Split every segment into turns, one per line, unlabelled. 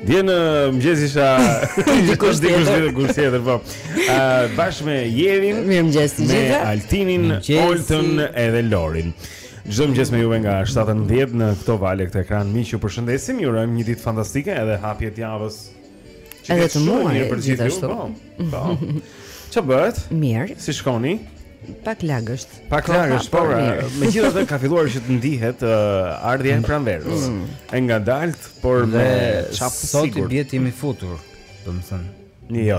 Dje në mëngjes isha dikush tjetër, dikush tjetër po. Ë bashkë me Jerin,
mirëmëngjes të gjithëve.
Me
Altinin,
Oltën edhe Lorin. Çdo mëngjes me juve nga 7-10 në këto vale këtë ekran miq ju përshëndesim, ju urojmë një ditë fantastike edhe hapje t'javës.
Edhe të muajit gjithashtu.
Po. po. Ça bëhet?
Mirë.
Si shkoni?
Pak lagësht.
Pak lagësht, po. Megjithatë ka filluar që të ndihet uh, ardhja e mm. pranverës. Mm. E ngadaltë, por me çap të sigurt.
Sot i bie të jemi futur, domethënë.
Një
jo.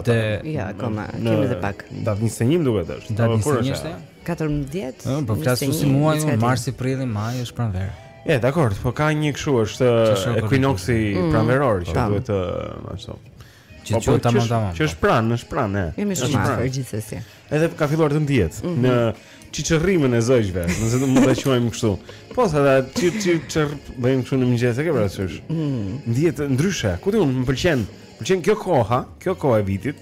Jo akoma, kemi edhe pak.
Datë 21 duket është.
Datë 21
është.
14.
Ëh, po flasim si muaj, marsi, prilli, maj është pranverë.
E, dakord, po ka një kështu është ekuinoksi mm. pranveror që duhet të ashtu.
Që
po,
qënë tamam tamam.
Që është pranë, është pranë, e.
Jemi shumë
pranë
për gjithsesi.
Edhe ka filluar të ndihet mm -hmm. në cicërimën e zogjve, nëse do mund ta quajmë kështu. Po sado çi çi çer bëjmë kështu në mëngjes e ke parasysh. Mm -hmm. Ndihet ndryshe. Kurse mua më pëlqen. Pëlqen kjo koha, kjo kohë e vitit.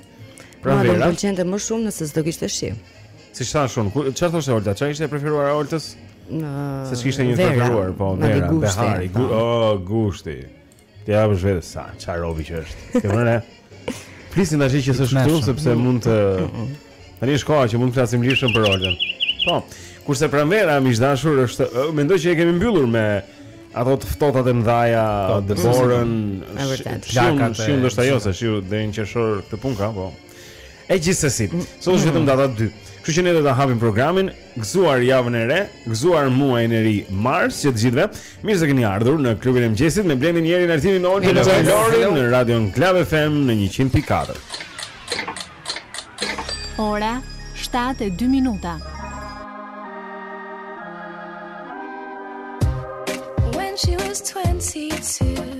Pranvera. Më pëlqente më shumë nëse s'do kishte shi.
Si thashë unë, çfarë thoshte Olta? Çfarë ishte e preferuara e Oltës?
Në
Se e kishte një të preferuar, po, vera, behari, gu, oh, gushti. Të japësh vetë sa çfarë robi që është. Ke vënë? Flisim tash që s'është këtu sepse mund të tani është koha që mund të flasim lirshëm për Oltën. Po. Kurse pranvera miq të dashur është mendoj që e kemi mbyllur me ato të ftohtat e mëdha,
po,
dëborën,
plakat,
shiu ndoshta jo se shiu deri në qershor këtë punë ka, po. E gjithsesi, sot është vetëm data 2. Kështu që ne do ta hapim programin, gëzuar javën e re, gëzuar muajin e ri mars që të gjithëve. Mirë se keni ardhur në klubin e mëngjesit me Blendin Jerin Altinin Oltën dhe Lorin në Radio Club FM në 100.4.
Ora 7:02 minuta.
When she was 22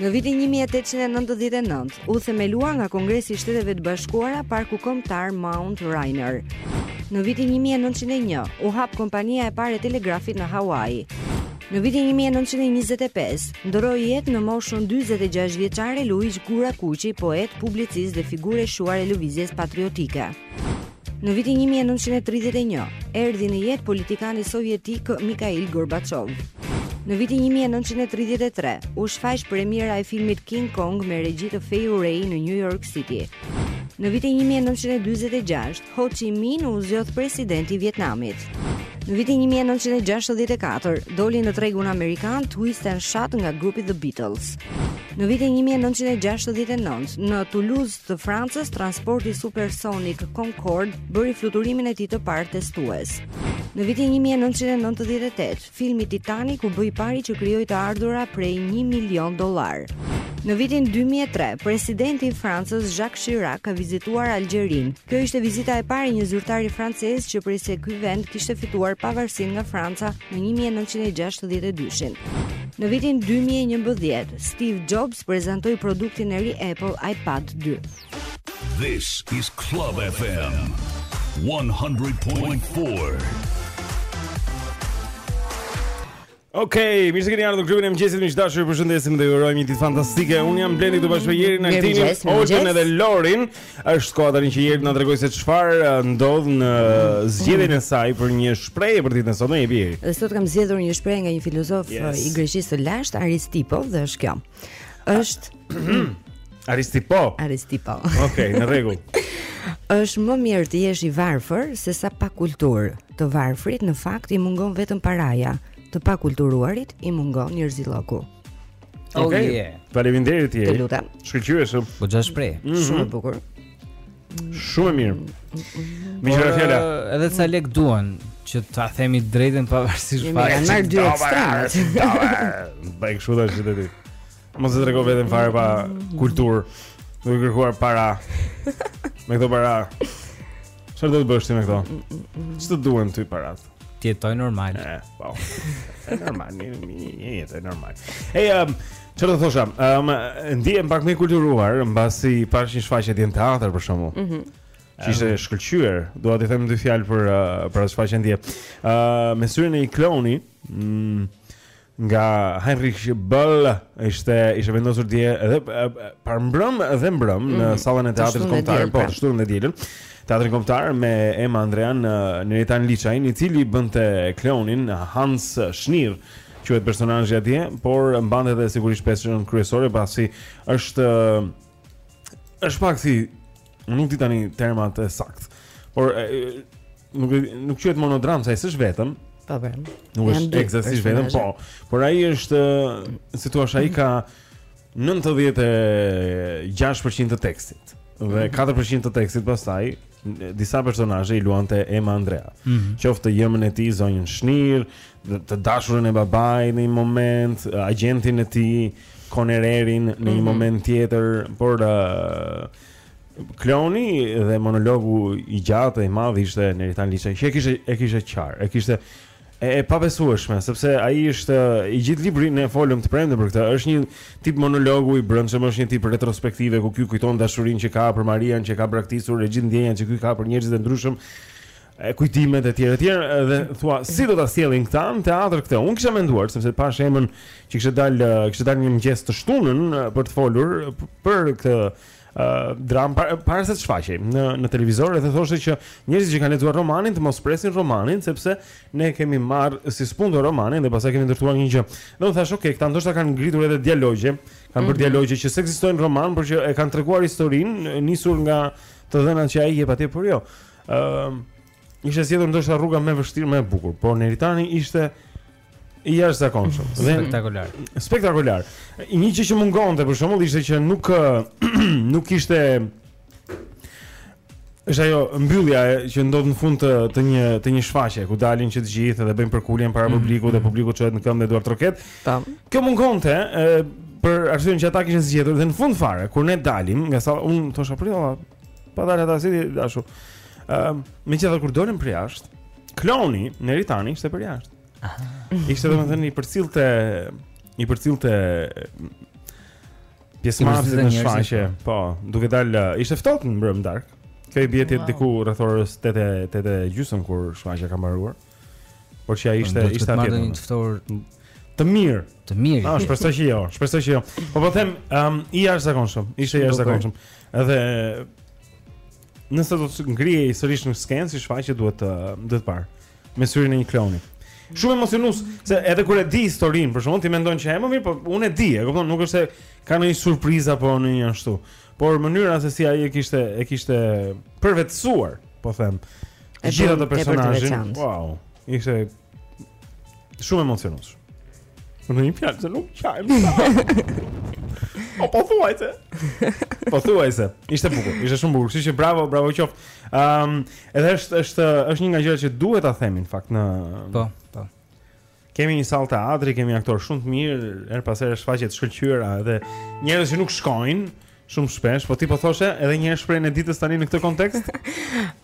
Në
vitin një
mijë e tetëqind e
nëntëdhjetë e
nëntë, u themelua nga Kongresi i Shteteve të Bashkuara Parku Kombëtar Mount Rainier. Në vitin një mijë e nëntëqind e një, u hap kompania e parë e telegrafit në Hawaii. Në vitin një mijë e nëntëqind e njëzet e pesë, ndërroi jetë në moshën dyzet e gjashtë vjeçare Luigj Gurakuqi, poet, publicist dhe figurë e shquar e lëvizjes patriotike. Në vitin një mijë e nëntëqind e tridhjetë e një, erdhi në jetë politikani sovjetik Mikhail Gorbachev. Në vitin një mijë e nëntëqind e tridhjetë e tre, u shfaq premiera e filmit King Kong me regji të Fay Wray në New York City. Në vitin një mijë e nëntëqind e dyzet e gjashtë, Ho Chi Minh u zgjodh presidenti i Vietnamit. Në vitin një mijë e nëntëqind e gjashtëdhjetë e katër, doli në tregun amerikan Twist and Shout nga grupi The Beatles. Në vitin një mijë e nëntëqind e gjashtëdhjetë e nëntë, në Toulouse, të Francës, transporti supersonik Concorde bëri fluturimin e tij të parë testues. Në vitin 1998, filmi Titanic u bë i pari që krijoi të ardhura prej 1 milion dollar. Në vitin 2003, presidenti i Francës Jacques Chirac ka vizituar Algjerinë. Kjo ishte vizita e parë e një zyrtari francez që prej se ky vend kishte fituar pavarësinë nga Franca në 1962-shin. Në vitin 2011, Steve Jobs prezantoi produktin e ri Apple iPad 2.
This is Club FM 100.4.
Ok, mirë se keni ardhur në klubin e mëngjesit, miq të dashur, ju përshëndesim dhe ju urojmë një ditë fantastike. Unë jam Blendi këtu bashkë me Jerin, Altinin, Olden dhe Lorin. Është koha tani që Jeri të na tregojë se çfarë eh, ndodh në mm. zgjedhjen e saj për një shprehje për ditën e sotme e Jeri.
Dhe sot kam zgjedhur një shprehje nga një filozof
yes.
Eh, i Greqisë së lashtë, Aristipo, dhe është kjo. Është
Aristipo.
Aristipo.
Okej, okay, në rregull.
është më mirë të jesh i varfër sesa pa kulturë. Të varfrit në fakt i mungon vetëm paraja, të pakulturuarit i mungon njerëzillëku.
Oh,
Okej. Okay.
Yeah.
Faleminderit
ti.
Të
lutem.
Shkëlqyer shumë.
Po goxha shprehje.
Mm -hmm.
Shumë e bukur.
Shumë mirë. Mi
jera
fjala.
Edhe sa lek duan që ta themi të drejtën pavarësisht
fare. Janë marrë dy ekstremat.
Bëj kështu tash ti ti. Mos e trego veten fare pa kulturë. Nuk e kërkuar para. Me këto para. Çfarë do të bësh ti me këto? Mm, mm, mm, Ç'të duhen ty parat?
Ti jeto normal.
Eh, po. Është normal, një një jetë normal. Ej, um, çfarë do thosha? Ëm, um, ndihem pak më i kulturuar mbasi pashë një shfaqje në teatr për shembull.
Mhm.
Mm Që ishte e shkëlqyer, dua t'i them dy fjalë për uh, për atë shfaqje dje. Ë uh, me sytë e një klouni, mm, Nga Heinrich Böll ishte ishte vendosur dje edhe parmbrëmë dhe mbrëmë mm -hmm. në
mhm.
sallën e teatrit kombëtar, po,
pra.
të shtunën dhe të dielën. Teatri kombëtar me Emma Andrean dhe Neritan Liçajin, i cili bënte klounin Hans Schnier, quhet personazhi atje, por mbante edhe sigurisht peshën kryesore pasi është është pak si nuk di tani termat e sakta, por e, nuk e, nuk quhet monodramë, se s'është vetëm.
Po po.
Nuk është ekzaktësisht vetëm, po. Por ai është, si të thuash, ai ka 96% të tekstit dhe 4% mhm. të tekstit pastaj disa personazhe i luante Emma Andrea.
Mm -hmm.
Qoftë të ëmën e tij zonjën Shnir, të dashurën e babait në një moment, agjentin e tij, Konererin në një moment tjetër, por uh, Kloni dhe monologu i gjatë i madh ishte Neritan Liçaj, që e kishte e kishte qarë, e kishte e, e pabesueshme, sepse ai është i gjithë libri ne folëm të premten për këtë. Është një tip monologu i brendshëm, është një tip retrospektive ku ky kujton dashurinë që ka për Marian, që ka braktisur e gjithë ndjenjat që ky ka për njerëzit e ndryshëm. e kujtimet e tjera etj dhe thua si do ta sjellin këta në teatër këtë unë kisha menduar sepse pashë Emën që kishte dalë kishte dalë një mëngjes të shtunën për të folur për këtë uh, dramë para, para se të shfaqej në në televizor edhe thoshte që njerëzit që kanë lexuar romanin të mos presin romanin sepse ne kemi marrë si spunto romanin dhe pastaj kemi ndërtuar një gjë. Dhe unë thashë, "Ok, këta ndoshta kanë ngritur edhe dialogje, kanë bërë dialogje që s'ekzistojnë në roman, por që e kanë treguar historinë nisur nga të dhënat që ai jep atje, por jo. Ëm, uh, ishte zgjedhur ndoshta rruga më e vështirë, më e bukur, por Neritani ishte i jashtëzakonshëm.
Spektakolar.
Spektakolar. Një gjë që mungonte për shembull ishte që nuk nuk kishte është ajo mbyllja që ndodh në fund të të një të një shfaqjeje ku dalin që të gjithë dhe bëjnë përkuljen para mm -hmm. publikut dhe mhm. publiku çohet në këmbë e duartroket.
Tam.
Kjo mungonte për arsyen që ata kishin zgjedhur dhe në fund fare kur ne dalim nga salla unë thosha prit Pa dalë ata si dashu. Ëm, um, megjithatë kur dolëm përjashta, kloni Neritani ishte përjashta. Ishte domethënë i përcillte i përcillte pjesëmarrësit në shfaqje. Po, duke dalë, ishte ftohtë mbrëmë në darkë. Kjo i bie të
jetë
diku rreth orës 8 8 e gjysmë kur shfaqja ka mbaruar. Por që ai ishte
ishte atje.
Do
të marrë një të ftohtë
të mirë.
Të mirë.
Ah, shpresoj që jo, shpresoj që jo. Po po them, ëm um, i jashtëzakonshëm, ishte i jashtëzakonshëm. Edhe nëse do të ngrihej sërish në skenë, si shfaqje duhet të duhet parë me syrin e një klouni. Shumë emocionues, se edhe kur e di historinë, për shkak se ti mendon që epo mirë, po unë e di, e kupton, nuk është se ka ndonjë surprizë apo ndonjë ashtu. Por mënyra se si ai e kishte e kishte përvetësuar, po them,
E gjithë atë
personazhin. Wow. Ishte shumë emocionues. Me një fjalë sa nuk qajmë. O pothuajse. Pothuajse. Ishte bukur, ishte shumë bukur. Kështu që bravo, bravo qoftë. Ëm, um, edhe është është është një nga gjërat që duhet ta themi në fakt në
Po, po.
Kemi një sallë teatri, kemi aktorë shumë të mirë, herë pas here shfaqje të shkëlqyera edhe njerëz që nuk shkojnë shumë shpesh, po ti po e thoshe edhe një herë shprehjen e ditës tani në këtë kontekst?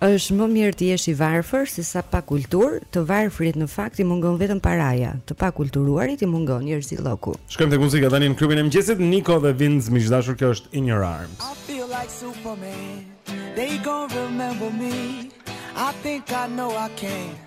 Është më mirë të jesh i varfër sesa pa kulturë, të varfrit në fakt i mungon vetëm paraja, të pakulturuarit i mungon njerëzillëku.
Shkojmë tek muzika tani në klubin e mëngjesit, Niko dhe Vinz miq të dashur kjo është In Your Arms.
I feel like Superman. They gonna remember me. I think I know I can.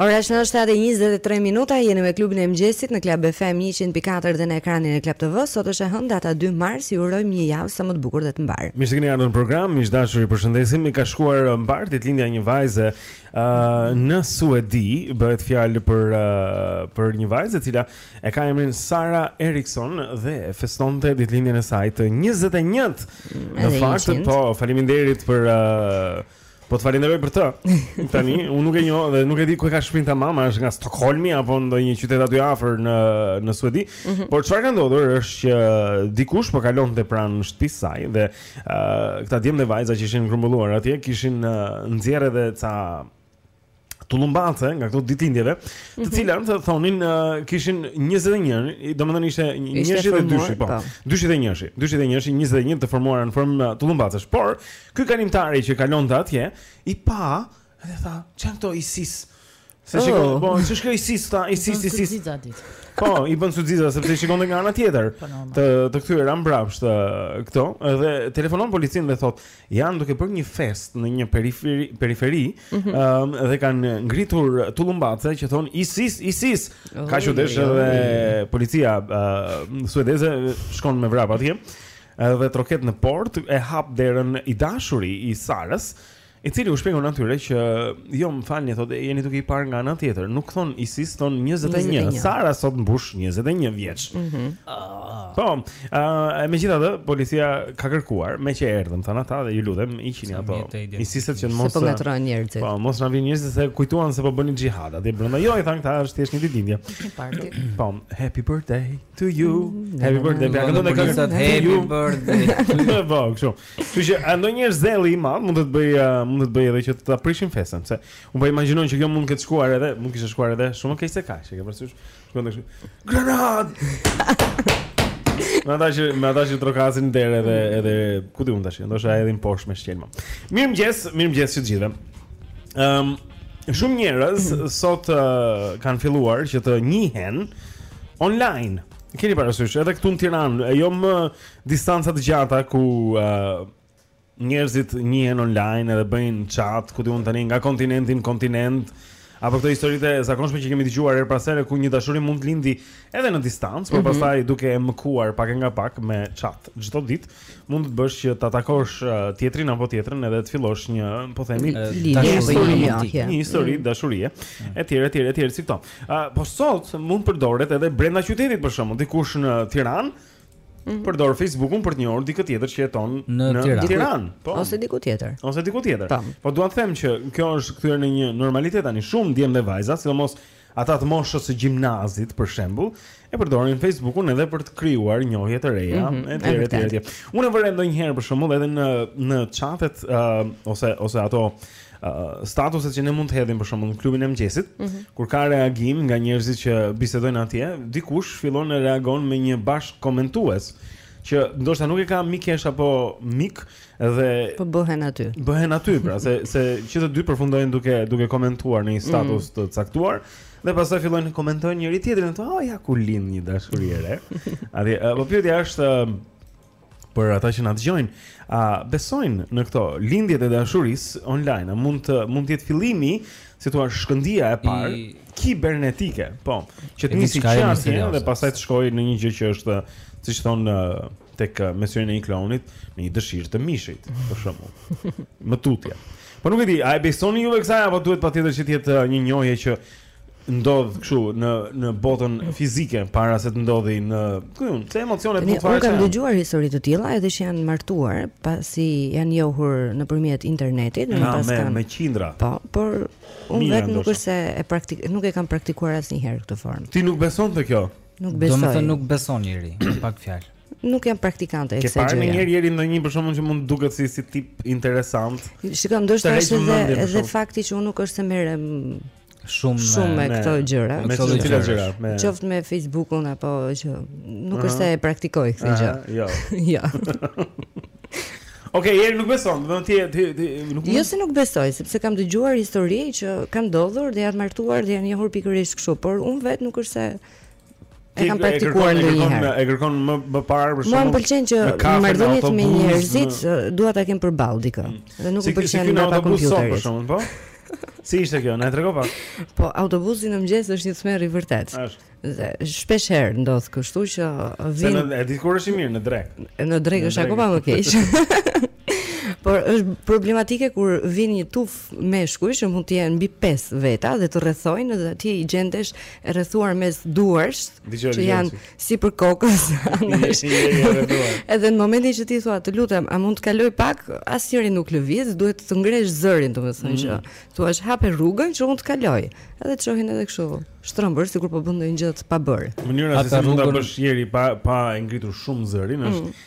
Ora është 7:23 minuta, jeni me klubin e mëngjesit në Club FM 104 dhe në ekranin e Club TV. Sot është e hënë data 2 mars, ju urojmë një javë sa më të bukur dhe të mbarë.
Mirë se keni ardhur në program, miq të dashur, ju përshëndesim. S'i ka shkuar uh, mbarë ditëlindja një vajze uh, në Suedi, bëhet fjalë për uh, për një vajzë e cila e ka emrin Sara Eriksson dhe festonte ditëlindjen e saj të 21-të. Në fakt, po, faleminderit për uh, Po të falënderoj për të. Tani unë nuk e njoh dhe nuk e di ku e ka shpinë tamam, a, është nga Stockholmi apo ndonjë qytet aty afër në në Suedi.
Mm -hmm.
Por çfarë ka ndodhur është që dikush po kalonte pranë shtëpisë saj dhe uh, këta djem dhe vajza që ishin grumbulluar atje kishin uh, nxjerrë edhe ca tullumbace nga këto të ditëlindjeve, të
mhm.
cilat mm -hmm. thonin uh, kishin 21, domethënë ishte 22, po. 21, 21, 21 të formuara në formë uh, tullumbacesh. Por ky kalimtari që kalonte atje, i pa, edhe tha, ç'janë këto ISIS. Se
oh.
shikon, po, ç'është kjo ISIS, ta ISIS, ISIS. Po, i bën suxiza sepse shikonte nga ana tjetër. Po, të të kthyera mbrapsht uh, këto, edhe telefonon policinë dhe thotë, janë duke bërë një festë në një periferi, periferi
mm
-hmm. um, dhe kanë ngritur tullumbace që thonë ISIS, ISIS.
Oh,
Kaq
u desh
edhe policia uh, suedeze shkon me vrap atje dhe troket në portë e hap derën i dashuri i Sarës. I cili u shpjegon atyre që jo më falni thotë jeni duke i parë nga ana tjetër, nuk thonë ISIS thonë 21.
21.
Sara sot mbush 21 vjeç.
Mhm.
Mm Po, ë megjithatë policia ka kërkuar, meqë erdhëm thanë ata dhe ju lutem, hiqini ato. ISIS-et që mos
po ngatërrohen njerëzit.
Po, mos na vinë njerëzit se kujtuan se po bëni xhihad atje brenda. Jo, i thanë këta është thjesht një ditëlindje.
Party.
Po, happy birthday to you. Happy birthday.
Ia
këndon edhe
sot happy birthday.
Po, kështu. Kështu që a ndonjëherë zelli i madh mund të të bëjë mund të të bëjë edhe që ta prishim festën, se unë po imagjinoj që kjo mund të ketë shkuar edhe, mund të kishte shkuar edhe shumë më keq se kaq, e ke parasysh? Shkon tash. Granat. Më tash, më tash i trokasin derës edhe edhe ku di unë tash, ndoshta e hedhin poshtë me shkelma. Mirëmëngjes, mirëmëngjes të gjithëve. Ëm um, shumë njerëz sot uh, kanë filluar që të njihen online. Keni parasysh edhe këtu në Tiranë, jo me distanca të gjata ku uh, Njerëzit njihen online edhe bëjnë chat, ku di unë tani nga kontinenti në kontinent, apo këto historitë e zakonshme që kemi dëgjuar herë pas here ku një dashuri mund të lindi edhe në distancë, por
mm -hmm.
pastaj duke e mëkuar pak e nga pak me chat çdo ditë, mund të bësh që ta takosh uh, tjetrin apo tjetrën edhe të fillosh një, po themi, një histori,
një
histori mm. dashurie, mm. etj, etj, etj, si këto. Uh, po sot mund përdoret edhe brenda qytetit për shembull, dikush në Tiranë Mhm. Përdor Facebookun për të njohur dikë tjetër që jeton
në, në
Tiranë, Tiran, po.
Ose diku tjetër.
Ose diku tjetër.
Tam.
Po. po dua të them që kjo është kthyer në një normalitet tani. Shumë djem dhe vajza, sidomos ata të moshës së gjimnazit për shembull, e përdorin Facebookun edhe për të krijuar njohje të reja mm
-hmm.
etj
etj
etj. Unë vërej ndonjëherë për shembull edhe në në chatet uh, ose ose ato statuset që ne mund të hedhim për shembull në klubin e mëngjesit,
mm -hmm.
kur ka reagim nga njerëzit që bisedojnë atje, dikush fillon e reagon me një bashkëkomentues që ndoshta nuk e ka mikeshë apo mik dhe
po bëhen aty.
Bëhen aty pra se se që të dy përfundojnë duke duke komentuar në një mhm. status mm -hmm. të caktuar dhe pastaj fillojnë të komentojnë njëri-tjetrin, thonë, "Oh, ja ku lind një dashuri e re." Atje, po pyetja është për ata që na dëgjojnë, a besojnë në këto lindjet e dashurisë online? A mund të mund të jetë fillimi, si thua, shkëndija e parë
I...
kibernetike, po, që të nisë
çfarë
dhe pastaj të shkojë në një gjë që është, siç thonë tek mesurin e një klonit, në një dëshirë të mishit, për shembull. Më tutje. Po nuk e di, a e besoni juve kësaj apo duhet patjetër që të jetë një njohje që ndodh kështu në në botën fizike para se të ndodhë në ku jon, se emocionet nuk fare.
Ne kam dëgjuar histori të tilla edhe që janë martuar pasi janë njohur nëpërmjet internetit dhe pas kanë
me qindra.
Po, por unë vetë nuk është se e praktik nuk e kam praktikuar asnjëherë këtë formë.
Ti nuk beson te kjo?
Nuk besoj.
Domethënë nuk beson Jeri, me pak fjalë.
Nuk jam praktikante e kësaj gjëje.
Ke parë ndonjëherë Jeri ndonjë person që mund të duket si si tip interesant.
Shikoj ndoshta është edhe edhe fakti që unë nuk është se merrem
shumë
shumë me këto gjëra.
Me
këto gjëra,
gjëra me
qoftë me Facebookun apo që nuk është se e praktikoj këtë gjë.
Jo.
Jo.
Okej, Jeri nuk beson, do të thotë ti nuk
Jo se nuk besoj, sepse kam dëgjuar histori që kanë ndodhur dhe janë martuar dhe janë njohur pikërisht kështu, por unë vetë nuk është se E kam praktikuar ndonjëherë.
E kërkon më më parë për shkak.
Mua më pëlqen që marrëdhëniet me njerëzit dua ta kem përballë dikë. Mm. Dhe nuk më pëlqen
si,
nga
kompjuteri. Për shkakun, po. Si ishte kjo? Na e trego pak.
Po autobusi në mëngjes është një tmerr i vërtetë.
Është.
Dhe shpeshherë ndodh kështu që
vjen.
Se
në e di kur është i mirë në drekë.
Në
drekë
është akoma më keq. Por është problematike kur vjen një tufë meshkuj që mund të jenë mbi 5 veta dhe të rrethojnë dhe ti gjendesh e rrethuar mes duarsh që janë sipër kokës. Edhe në momentin që ti thua të lutem, a mund të kaloj pak, asnjëri nuk lëviz, duhet të ngresh zërin, domethënë
mm.
që thua është hape rrugën që mund të kaloj. Edhe të shohin edhe kështu. Shtrëmbër sikur po bën ndonjë gjë të pabërë.
Mënyra se si mund ta bësh Jeri pa pa ngritur shumë zërin është
mm.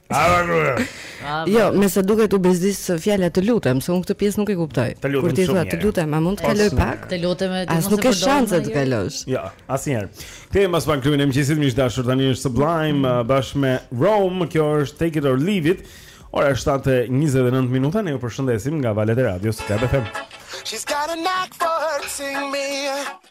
Jo, me sa duket u bezdis fjala të lutem, se unë këtë pjesë nuk e kuptoj.
Të lutem,
Kur ti thua të lutem, a mund të kaloj pak?
Të lutem, ti mos e
ke shanse të kalosh.
Jo, asnjëherë. Kthehemi pas pak në klubin e mëngjesit miq të dashur tani është Sublime mm. uh, bashkë me Rome, kjo është Take It or Leave It. Ora është 7:29 minuta, ne ju përshëndesim nga valët e radios Club FM.
She's got a knack for hurting me.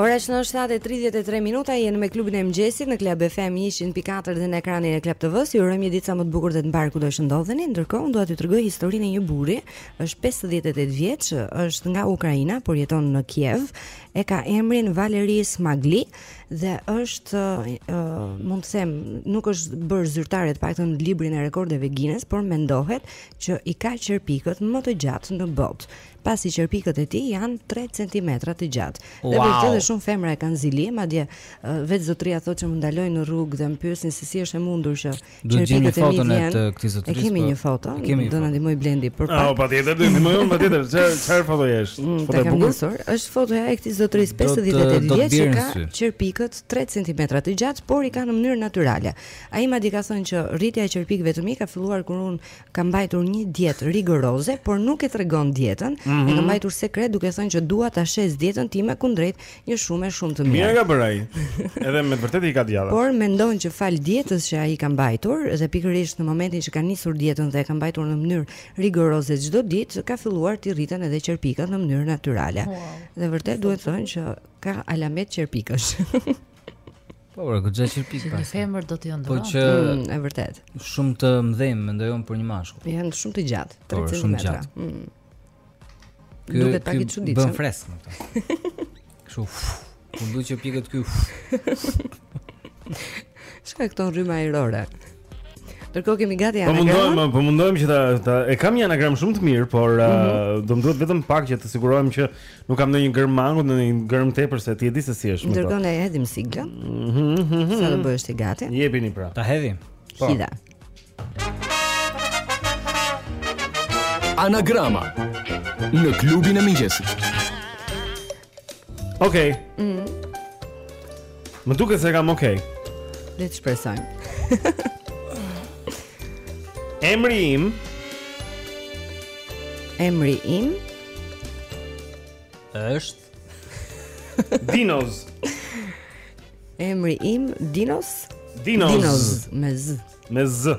Ora është në 7:33 minuta, jemi me klubin e mëngjesit në Club FM 104 dhe në ekranin e Club TV-s. Ju urojmë një ditë sa më të bukur dhe të mbarë kudo që ndodheni. Ndërkohë, unë dua t'ju tregoj historinë e një burri është 58 vjeç, është nga Ukraina, por jeton në Kiev. E ka emrin Valeri Smagli dhe është uh, mund të them, nuk është bërë zyrtare të paktën në librin e rekordeve Guinness, por mendohet që i ka qerpikët më të gjatë në botë. Pasi qerpikët e tij janë 3 cm të gjatë. Wow. Dhe
për
këtë dhe shumë femra e kanë zili, madje uh, vetë zotëria thotë që më ndalojnë në rrugë dhe më pyesin se si është e mundur që Do të gjeni
foton e të këtij zotërisë.
Kemi
po.
një foto, do na ndihmojë Blendi për
pak. Po patjetër, do ndihmoj unë patjetër. Çfarë çfarë foto jesh?
Mm,
foto e bukur.
Është fotoja e këtij zotërisë 58 vjeç që ka qerpikët 3 cm të gjatë, por i ka në mënyrë natyrale. Ai madje ka thënë që rritja e qerpikëve të mi ka filluar kur unë Ka mbajtur një dietë rigoroze, por nuk e tregon dietën,
mm -hmm.
e ka mhm. mbajtur sekret duke thënë që dua ta shes dietën time kundrejt një shume shumë të
mirë.
Mirë
ka bërë ai. Edhe me të vërtetë i ka të gjata.
Por mendon që falë dietës që ai ka mbajtur dhe pikërisht në momentin që ka nisur dietën dhe e ka mbajtur në mënyrë rigoroze çdo ditë, ka filluar t'i rriten edhe qerpikët në mënyrë natyrale. Wow. Dhe vërtet duhet thënë që ka alamet qerpikësh.
Po, por gjithë ata
qerpikë. Një femër do të
ndërrojë.
Po
që
mm, e vërtet.
Shumë të mëdhenj mendoj unë për një mashkull.
Po janë shumë të gjatë, 3 cm.
Po, shumë të gjatë.
Mm.
Ky
duket pak i çuditshëm.
Bën fresk me këto. Kështu. Ku duhet qerpikët ky.
Çka këto rrymë ajrore? Ndërkohë kemi gati
po
anagramën.
Po mundohem, po mundohem që ta, ta e kam një anagram shumë të mirë, por mm
-hmm.
uh, do më duhet vetëm pak që të sigurohem që nuk kam ndonjë gërmë mangut, ndonjë gërmë tepër se ti e di se si është.
Ndërkohë ne hedhim siglën.
Mm -hmm.
Sa do bëhesh ti gati?
Jepini pra.
Ta hedhim.
Po.
Hidhe.
Anagrama në klubin e mëngjesit.
Okej. Okay. Mhm.
Mm
Më duket se kam okay.
Le të shpresojmë.
Emri im.
Emri im
është
Dinos.
Emri im Dinos.
Dinos.
Dinos me z.
Me z.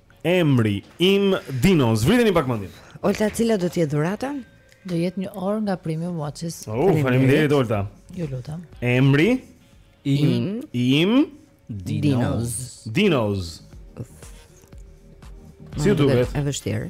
Emri im
Dinoz, vriteni pak mendin.
Olta, cila do të jetë dhurata?
Do jetë një orë nga Premium Watches.
Oh, faleminderit Olta.
Ju lutem.
Emri
im
im
Dinos.
Dinos. Si u duket? Është vështirë.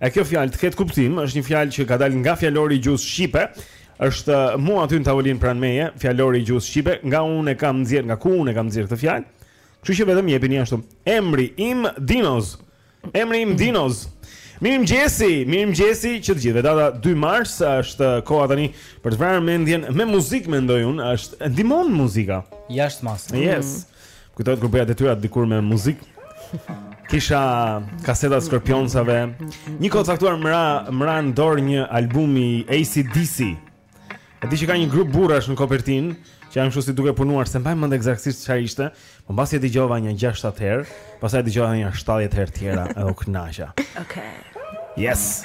E kjo fjalë të ketë kuptim, është një fjalë që ka dalë nga fjalori i gjuhës shqipe. Është mu aty në tavolinë pranë meje, fjalori i gjuhës shqipe, nga unë e kam nxjerr, nga ku unë e kam nxjerr këtë fjalë. Kështu që vetëm jepini ashtu. Emri im Dinoz. Emri im Dinoz. Mirëmëngjesi, mirëmëngjesi të gjithëve. Data 2 mars është koha tani për të vra mendjen me muzikë mendoj unë, është ndihmon muzika.
Jashtë masë.
Yes. Mm. Kujtohet kur bëja detyrat dikur me muzikë. Kisha kasetat e Skorpionsave. Një kohë të caktuar më ra, më ra në dorë një album i ACDC. E di që ka një grup burrash në kopertinë që janë kështu si duke punuar, s'e mbaj mend eksaktësisht çfarë ishte. Po mbasi e dëgjova nja 6-7 herë, pastaj e dëgjova nja 70 herë tjera e u kënaqa. Okej.
Okay.
Yes.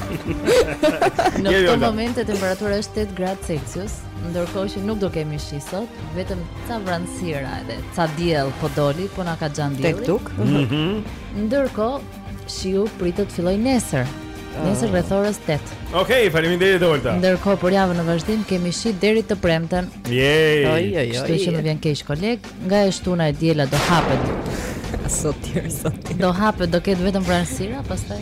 Në
këto momente temperatura është 8 gradë Celsius, ndërkohë që nuk do kemi shi sot, vetëm ca vranësira edhe ca diell po doli, po na ka xhan dielli.
Tek tuk.
Mhm.
Ndërkohë shiu pritet të fillojë nesër. Ah. Nesër rreth orës 8.
Okej, okay, faleminderit Olta.
Ndërkohë për javën në vazhdim kemi shi deri të premten.
Jej. Oj, oj, oj.
Kështu që më vjen keq koleg, nga e shtuna e diela do hapet.
Sot tjerë, sot tjerë.
Do hapet, do ketë vetëm vranësira, pastaj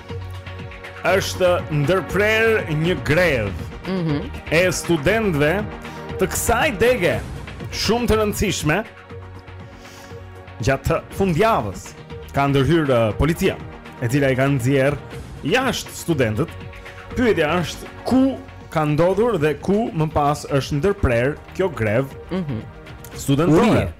është ndërprerë një grevë
mm -hmm.
e studentëve të kësaj dege shumë të rëndësishme gjatë fundjavës ka ndërhyrë uh, policia e cila i ka nxjerrë jashtë studentët pyetja është ku ka ndodhur dhe ku më pas është ndërprerë kjo grevë
mm
-hmm.
studentore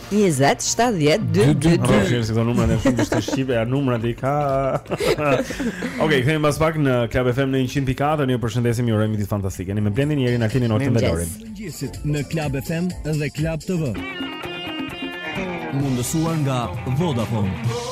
20 70 222.
Po thjesht këto numra në fund është shqipe, ja numrat i ka. Okej, kthehemi pas pak në Club FM në 100.4, ju përshëndesim, ju urojmë ditë fantastike. Ne me Blendin, Erin na keni në orën e dorës.
Mëngjesit në Club FM dhe Club TV. Mundësuar nga Vodafone.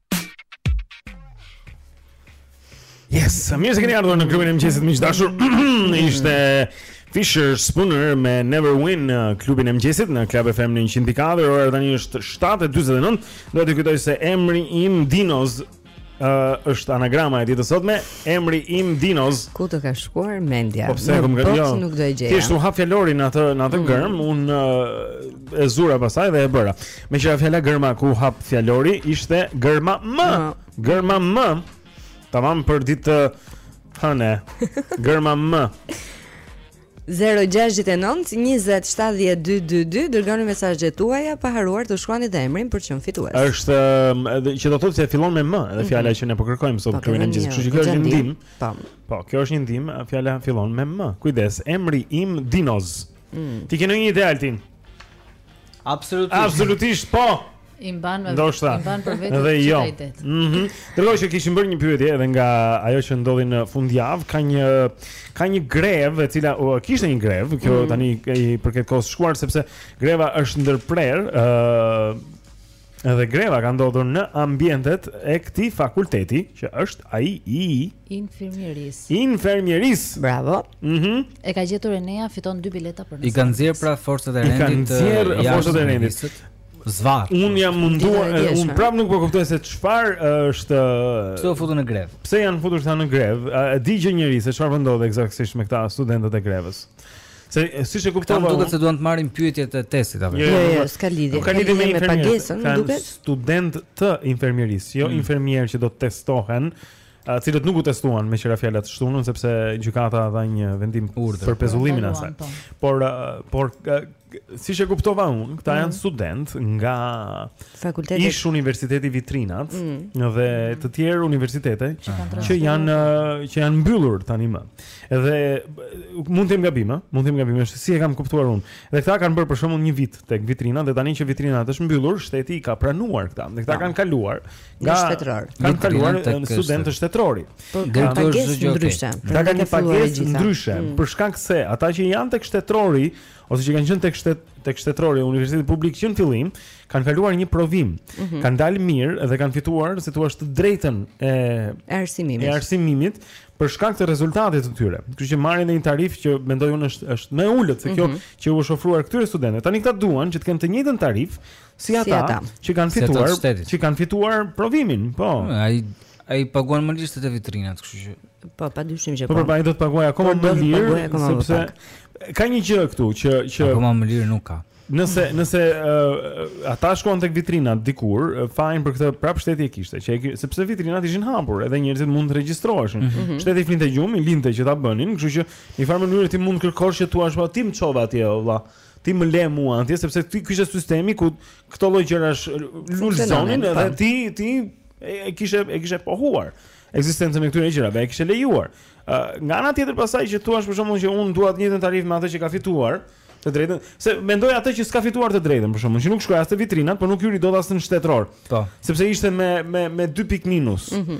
Yes, mirë se keni ardhur në klubin e mëngjesit miq të dashur. Ishte Fischerspooner me Never Win në klubin e mëngjesit në Club FM 100.4. Ora tani është 7:49. Do t'ju kujtoj se emri im Dinos uh, është anagrama e ditës së sotme, emri im Dinos.
Ku të ka shkuar mendja?
Po pse s'kam
gjetur?
Jo,
nuk do e gjeja.
Thjesht u hap fjalori në atë në atë
mm.
gërmë, unë uh, e zura pastaj dhe e bëra. Me që ra fjala gërma ku u hap fjalori ishte gërma M Gërma M Tamam për ditë të hënë Gërma M
0-6-9-20-70-222 Dërgoni mesazhet tuaja Pa harruar të shkruani dhe emrin për të qenë fitues
është Që do të thotë se fillon me M Dhe fjala mm -hmm. që ne po kërkojmë Sot
po, kërkojmë
të
gjithë
Kështu që kjo është
një ndihmë po.
po, kjo është një ndihmë Fjala fillon me M Kujdes, emri im Dinos
mm.
Ti ke ndonjë ide Altin
Absolutisht.
Absolutisht po.
I mban me
Ndoshta.
i mban për vete
çfarë jo.
idetë.
Mhm. Tregoj që kishim bërë një pyetje edhe nga ajo që ndodhi në fundjavë, ka një ka një grevë e cila uh, kishte një grevë, kjo
mm -hmm.
tani i përket kohës së shkuar sepse greva është ndërprerë, ë uh, Edhe greva ka ndodhur në ambientet e këtij fakulteti, që është ai i
infermierisë.
Infermierisë.
Bravo.
Mhm.
Mm e ka gjetur Enea fiton dy bileta për në.
I kanë nxjerrë pra forcat e rendit.
I kanë
nxjerrë
forcat e rendit.
Zvarrë.
Unë jam munduar,
unë
prapë nuk po kuptoj se çfarë është
Pse u futën në grevë?
Pse janë futur këta në grevë? E di gjë njeri se çfarë po ndodh ekzaktësisht me këta studentët e grevës. Se siç e kuptova,
më duket se duan të marrin pyetjet e testit apo.
Jo,
jo,
jo,
jo s'ka lidhje.
Ka lidhje me,
me pagesën,
më
duket.
Studentë të infermierisë, jo
mm.
infermierë që do të testohen, të cilët nuk u testuan me që ra fjala të shtunën sepse gjykata dha një vendim
urdhër
për po. pezullimin e saj.
Po.
Por por Siç e kuptova unë, këta
mm.
janë studentë nga
fakulteti
Ish Universiteti Vitrina
mm.
dhe të tjerë universitete
që,
që janë që janë mbyllur tani më. Dhe mund të jem gabim, mund të jem gabim, është si e kam kuptuar unë. Dhe këta kanë bërë për shembull një vit tek Vitrina dhe tani që Vitrina është mbyllur, shteti i ka pranuar këta. Dhe këta
po.
kanë kaluar
nga shtetëror.
Kanë kaluar në studentë te shtetrori.
Po,
kanë
pagesë ndryshe.
Këta kanë një pagesë ndryshe
mm.
për shkak se ata që janë tek shtetrori ose që kanë qenë tek shtet tek shtetërori universiteti publik që në fillim kanë kaluar një provim,
mm -hmm.
kanë dalë mirë dhe kanë fituar, si të thuash, të drejtën e
arsimimit.
E arsimimit për shkak të rezultateve të tyre. Kështu që marrin një tarifë që mendoj unë është është më e ulët se kjo
mm -hmm.
që u është ofruar këtyre studentëve. Tani këta duan që të kenë të njëjtën tarifë Si ata që kanë fituar, që kanë fituar provimin, po.
Ai ai paguan më lirë te vitrinat, kështu që.
Po, padyshim që
po.
Po,
po, ai do të paguajë akoma
po,
më lirë, sepse ka një gjë këtu që që
akoma më lirë nuk ka.
Nëse nëse uh, ata shkuan tek vitrina dikur, uh, fajin për këtë prap shteti e kishte, që e, sepse vitrinat ishin hapur, edhe njerëzit mund të regjistroheshin.
Mm -hmm.
Shteti flinte gjumë, i linte që ta bënin, kështu që në një farë mënyre ti mund të kërkosh që t'i thuash, "Po ti më çova atje, vëlla." ti më le mua atje sepse ti kishe sistemin ku këto lloj gjërash lulzonin edhe
po.
ti ti e kishe e kishe pohuar ekzistencën e këtyre gjërave, e kishe lejuar. Uh, nga ana tjetër pastaj që thua për shembull që unë dua të njëjtën tarifë me atë që ka fituar, të drejtën, se mendoj atë që s'ka fituar të drejtën për shembull që nuk shkoi as te vitrinat, por nuk hyri dot as në shtetëror.
Po.
Sepse ishte me me me dy pikë minus. Mm -hmm.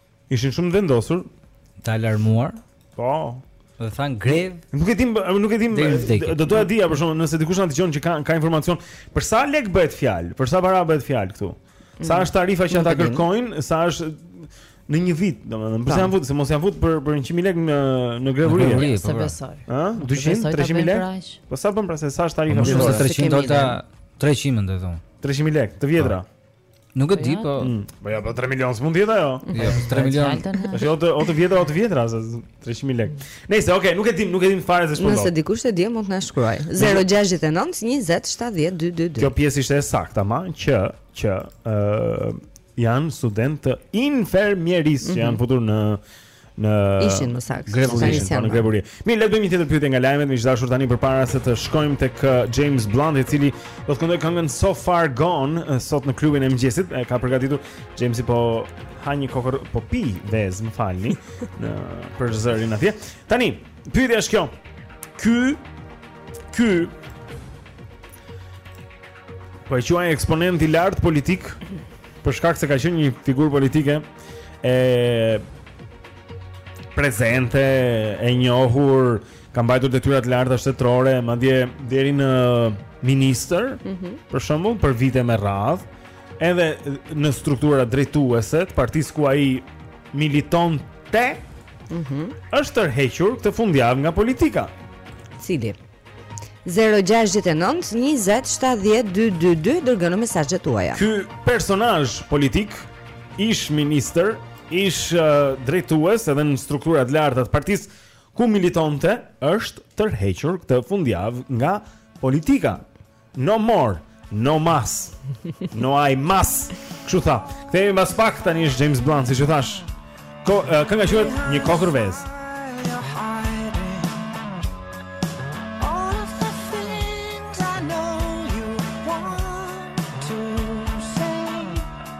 Ishin shumë të vendosur
të alarmuar.
Po.
Do të thënë grevë.
Nuk e dim, nuk e dim. Do doja ta dija për shembull, nëse dikush na dëgjon që ka ka informacion, për sa lekë bëhet fjalë, për sa para bëhet fjalë këtu. Sa mm. është tarifa që ata kërkojnë, sa është në një vit, domethënë, pse janë futur, se mos janë futur për për 100.000 lekë në në grevë
urie.
Po, se
po, po.
besoj.
Ë? 200,
300.000
lekë. Po sa bën pra se sa është tarifa?
Më shumë se 300 dollarë, 300 mendoj thonë.
300.000 lekë, të vjetra.
Nuk e
po
di,
jo.
po.
Mm. Po ja, po 3 milion s'mund të jetë ajo.
Jo, 3 milion.
Është o të vjetra o të vjetra, se 300000 lekë. Nëse, okay, nuk e dim, nuk e dim fare se ç'po
Nëse dikush e di, mund të na shkruajë. 069 20 70 222.
Kjo pjesë ishte e saktë, ama që që ë janë studentë të infermierisë që janë mhm. futur në
në
ishin më saktë grevë
urie, po, në
grevë
urie. Mirë, le të bëjmë një tjetër pyetje nga lajmet, miq të dashur tani përpara se të shkojmë tek uh, James Blunt, i cili do të këndojë këngën So Far Gone uh, sot në klubin e mëngjesit. E ka përgatitur Jamesi po ha një kokërr po pi vezë, më falni, në për zërin atje. Tani, pyetja është kjo. Ky ky Po e quaj eksponent i lartë politik Për shkak se ka qenë një figurë politike E Prezente E njohur Ka mbajtur detyra të larta shtetërore Madje deri në ministër
mm -hmm.
Për shembull për vite me radhë Edhe në struktura drejtuese të Partisë ku ai militonte
mm -hmm.
është tërhequr këtë fundjavë nga politika
Cili? 0-6-9-20-70-2-2-2 Dërgoni mesazhet tuaja
Ky personazh politik Ish ministër Ish uh, drejtues edhe në strukturat e larta të partisë Ku militonte është tërhequr këtë fundjavë nga politika No more, no mas. No hay más. Kështu tha. Kthehemi pas pak tani është James Blunt, siç e thashë. Ko, uh, kënga quhet Një kokërr vezë.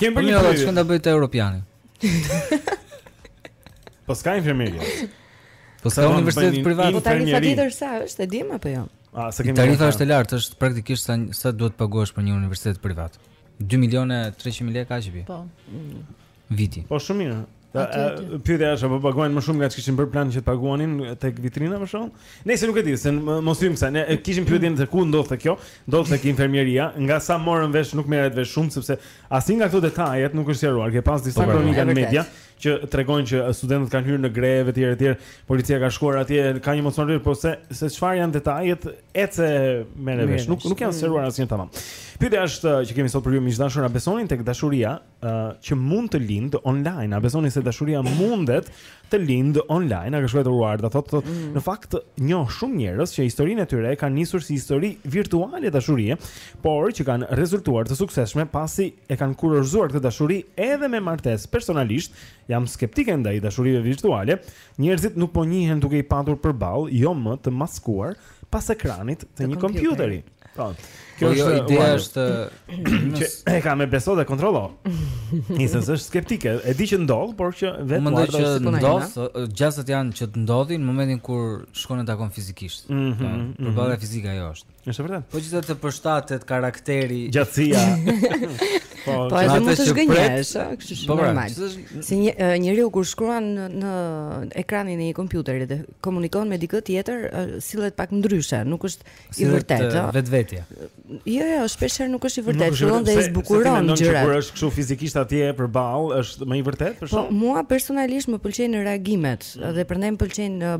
Kemi për një pyetje. Çfarë
do bëjë te europiani?
Po s'ka infermieria.
Po s'ka universitet privat.
Po tani
sa
ditë sa është, e dimë apo jo?
A sa kemi?
Tarifa është e lartë, është praktikisht sa sa duhet të paguash për një universitet privat. 2 milionë 300 mijë lekë aq vjen.
Po.
viti.
Po shumë mirë. Pyetja është apo paguajnë më shumë nga ç'kishin bërë plan që të paguanin tek vitrina më shumë? Ne se nuk e di, se mos hyjmë kësaj. Ne kishim pyetjen se ku ndodhte kjo? Ndodhte tek infermieria, nga sa morëm vesh nuk merret vesh shumë sepse asnjë nga këto detajet nuk është sqaruar. Ke pas disa
po, po,
po.
kronika
në media që tregojnë që studentët kanë hyrë në grevë etj etj. Policia ka shkuar atje, ka një mosmorë rrit, por se se çfarë janë detajet, hec e merre vesh. Nuk nuk janë sqaruar asnjë tamam. Pyetja është që kemi sot për ju miq të dashur, a besoni tek dashuria që mund të lindë online. A besoni se dashuria mundet të lindë online? Na ka shkruar Uarda thotë thot, mm. në fakt njoh shumë njerëz që historinë e tyre e kanë nisur si histori virtuale dashurie, por që kanë rezultuar të suksesshme pasi e kanë kurorëzuar këtë dashuri edhe me martesë. Personalisht jam skeptike ndaj dashurive virtuale. Njerëzit nuk po njihen duke i patur përballë, jo më të maskuar pas ekranit të, të një kompjuteri. Po.
Kjo po, jo, është ideja është
që e ka me beso dhe kontrollo. Nisë është skeptike, e di që ndodh, por që
vetëm mendoj që
siç po
ndodh, gjasat janë që të ndodhë në momentin kur shkon e takon fizikisht.
Mm -hmm,
po,
mm -hmm.
Përballja fizike ajo është.
Është vërtet.
Po gjithë të përshtatet karakteri,
gjatësia.
Po, po edhe mund të gënjesh, kështu
që
po,
pra,
normal. Se një njeri kur shkruan në, në ekranin e një kompjuteri dhe komunikon me dikë tjetër, sillet pak ndryshe, nuk është i vërtetë. Sillet
vetvetja.
Jo, jo, shpesh herë nuk është i vërtetë, fillon dhe
i
zbukuron gjërat.
Kur është kështu fizikisht atje përballë, është më i vërtetë për shkak.
Po, mua personalisht më pëlqejnë reagimet mm. dhe prandaj më pëlqejnë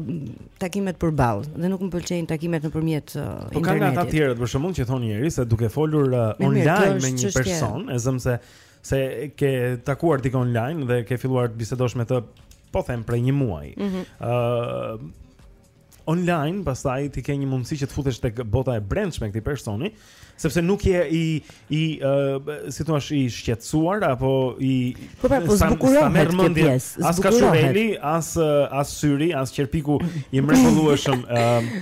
takimet përballë dhe nuk më pëlqejnë takimet nëpërmjet internetit.
Po kanë ata
të
tjerët për shkakun që thonë njerëz se duke folur online me një person, e zëmë se se ke takuar dikë online dhe ke filluar të bisedosh me të, po them prej një muaji. Ëh,
mm -hmm.
uh, online pastaj ti ke një mundësi që të futesh tek bota e brendshme e këtij personi, sepse nuk je i i uh, si thua i shqetësuar apo i
po pra po zbukuron
këtë
pjesë
as kaçurreli as as syri as qerpiku i mrekullueshëm uh,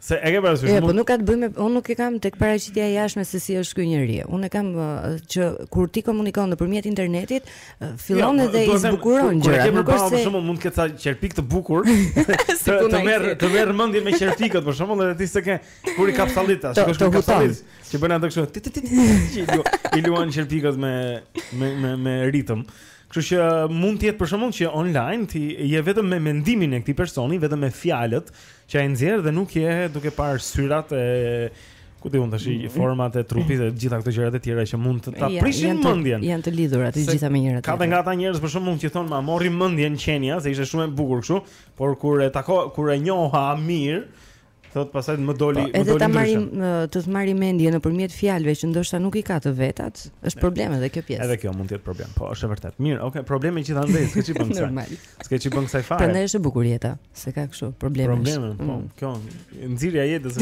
Se e ke parasysh
jo,
mund...
po nuk ka të bëjë me unë nuk e kam tek paraqitja e jashtme se si është ky njeri. Unë e kam uh, që kur ti komunikon nëpërmjet internetit, uh, fillon
jo,
edhe i zbukuron
gjërat. Kur e ke më
parë
për shembull mund të ketë ca qerpikë të bukur. të të merr të merr mendjen me qerpikët për shembull edhe ti se ke kur i kapsallit
tash,
shikosh kur kapsallit. Që bën atë kështu. I luan qerpikët me me me me ritëm. Kështu që mund të jetë për shembull që online ti je vetëm me mendimin e këtij personi, vetëm me fjalët që ai nxjerr dhe nuk je duke parë syçkat e kujt ti mund tash i mhm. format e trupit dhe të gjitha këto gjërat e tjera që mund të ta prishin mendjen.
Janë të lidhura të gjitha me njëra tjetrën.
Ka nga ata njerëz për shembull që thonë ma mori mendjen qenia se ishte shumë e bukur kështu, por kur e takova kur e njoha mirë Thotë pastaj më doli,
po,
më doli ndryshe.
Edhe të të marrë mendjen nëpërmjet fjalëve që ndoshta nuk i ka të vetat, është problem edhe kjo pjesë.
Edhe kjo mund të jetë problem. Po, është e vërtetë. Mirë, okay, probleme gjithandej, s'ke ç'i bën kësaj.
Normal.
S'ke ç'i bën kësaj fare.
Prandaj është e bukur jeta, se ka kështu probleme.
Probleme, po.
Mm.
Kjo nxirja e jetës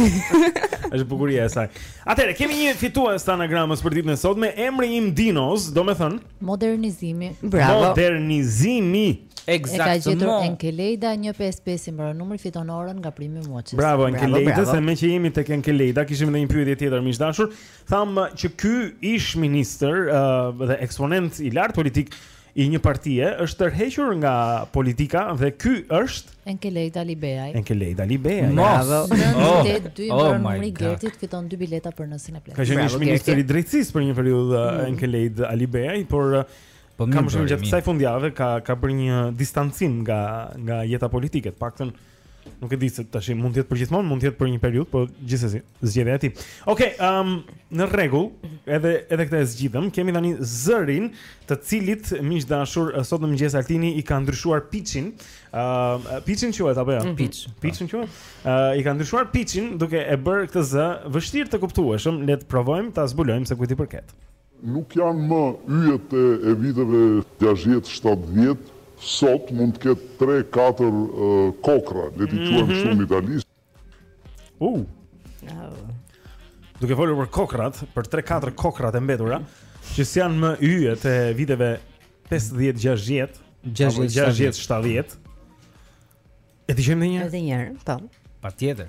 është bukuria e saj. Atëherë kemi një fitues të anagramës për ditën e sotme, emri im Dinos, domethënë modernizimi. Bravo.
Modernizimi.
Exactement.
E ka gjetur Enkelejda 155 i mbaron numri fiton orën nga Prime Watches.
Bravo Enkelejda, se meqë jemi tek Enkelejda, kishim edhe një pyetje tjetër miq të dashur. Thamë që ky ish ministër uh, dhe eksponent i lartë politik i një partie është tërhequr nga politika dhe ky është
Enkelejd Alibeaj.
Enkelejd Alibeaj.
Bravo.
0
82 i mbaron numri Gertit fiton dy bileta për në Cineplexx.
Ka qenë ish ministër i drejtësisë për një periudhë
mm.
Enkelejd Alibeaj, por uh,
Po
më shumë gjatë kësaj fundjave, ka ka bërë një distancim nga nga jeta politike, të paktën nuk e di se tash mund të jetë përgjithmonë, mund të jetë për një periudhë, por gjithsesi zgjedhja e tij. Okej, okay, ëm um, në rregull, edhe edhe këtë e zgjidhëm. Kemi tani zërin, të cilit miq të dashur sot në mëngjes Altini i ka ndryshuar pitchin. ë uh, Pitchin quhet apo jo?
Mm. Pitch. Po.
Pitchin quhet. ë uh, I ka ndryshuar pitchin duke e bërë këtë zë vështirë të kuptueshëm. Le të provojmë ta zbulojmë se kujt i përket.
Nuk janë më yjet e viteve gjashtëdhjetë, shtatëdhjetë, sot mund të ketë tre, katër kokrra, le t'i quajmë kështu në Itali.
Uh. Duke folur për kokrrat, për tre, katër kokrrat e mbetura, që s'janë më yjet e viteve 50,
60,
60, 60, 70. E dëgjojmë dhe një herë?
Edhe një herë, po.
Patjetër.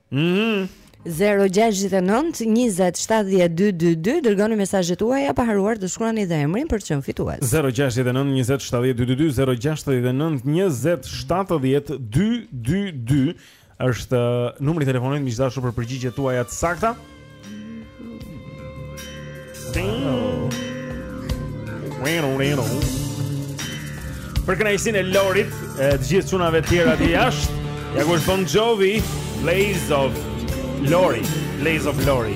Mhm.
0692070222 dërgoni mesazhet tuaja pa harruar të shkruani dhe emrin për të qenë fitues.
0692070222 0692070222 është uh, numri i telefonit miq të dashur për përgjigjet tuaja të sakta. Për kënaqësinë e Lorit, të gjithë çunave të tjerë atje jashtë, ja ku është Bon Jovi, Blaze of
Glory, Blaze of Glory.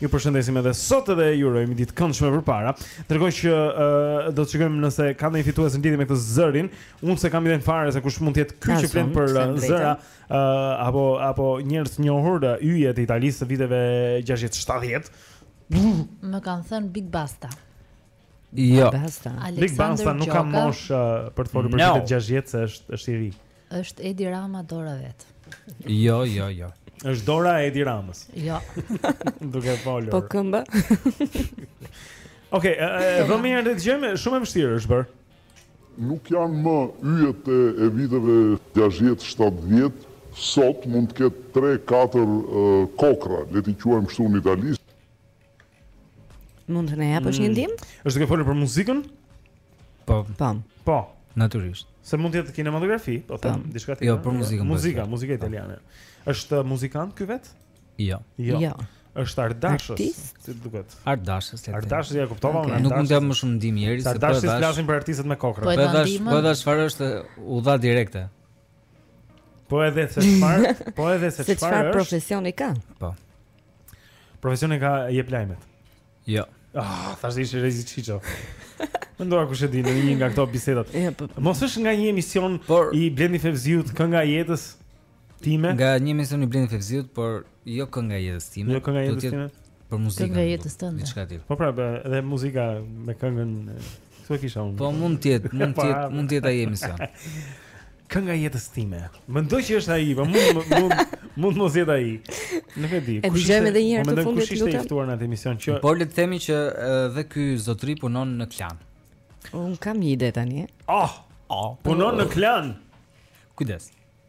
Ju përshëndesim edhe sot edhe ju urojmë ditë të këndshme përpara. Ndërkohë që uh, do të shikojmë nëse ka ndonjë fitues në lidhje me këtë zërin, unë s'e kam idenë fare se kush mund të jetë ky që
flet
për zëra uh, apo apo njerëz të njohur, yje të Italisë të viteve 60-70.
Më kanë thënë Big Basta.
Jo.
Big Basta nuk ka moshë uh, për të folur për vitet 60 se është është i ri.
Është Edi Rama dora vet.
Jo, jo, jo.
Është dora e Edi Ramës.
Jo.
Duke folur.
Po këmbë.
Okej, okay, do mirë të dëgjojmë, shumë e vështirë është bërë.
Nuk janë më yjet e, e viteve 60-70, sot mund të ketë 3-4 kokrra, le t'i quajmë kështu në Itali.
Mund të na japësh një mm. ndihmë?
Është duke folur për muzikën?
Po.
Po.
Po.
Natyrisht.
Se mund të jetë kinematografi, po them
po.
diçka tjetër.
Jo, për muzikën. Po,
muzika, muzika italiane. Është muzikant ky vet?
Jo.
Jo.
jo.
Është
artdashës,
si duket.
Artdashës, le të.
Artdashës ja kuptova unë.
Nuk mund të jap më shumë ndihmë ieri se po. Artdashës
flasin për artistët me kokrë.
Po artdashës,
po çfarë është u dha direkte.
Po edhe se çfarë, po edhe se çfarë është.
Se çfarë profesioni ka?
Po.
Profesionin ka jep lajmet.
Jo.
Ah, thashë ishte Rezi Çiço. Mendova kush e di në një nga këto bisedat.
Po, po.
Mos është nga një emision
por,
i Blendi Fevziut kënga e jetës sime.
Nga një emision i Blendi Fevziut, por jo kënga e jetës sime.
Jo kënga e jetës sime.
Për muzikën.
Kënga e jetës tënde.
Diçka tjetër.
Po pra, edhe muzika me këngën Ktu e kisha unë.
Po mund të jetë, mund të jetë, mund të jetë ai emision.
Kënga e jetës sime. Mendoj që është ai, po mund mund mund mos jetë ai. Nuk e di.
E dëgjojmë edhe një herë
po
të fundit.
Kush ishte i ftuar në atë emision që
Por le të themi që edhe ky zotri punon në Klan.
Un kam një ide tani.
Oh, oh, punon në Klan.
Kujdes.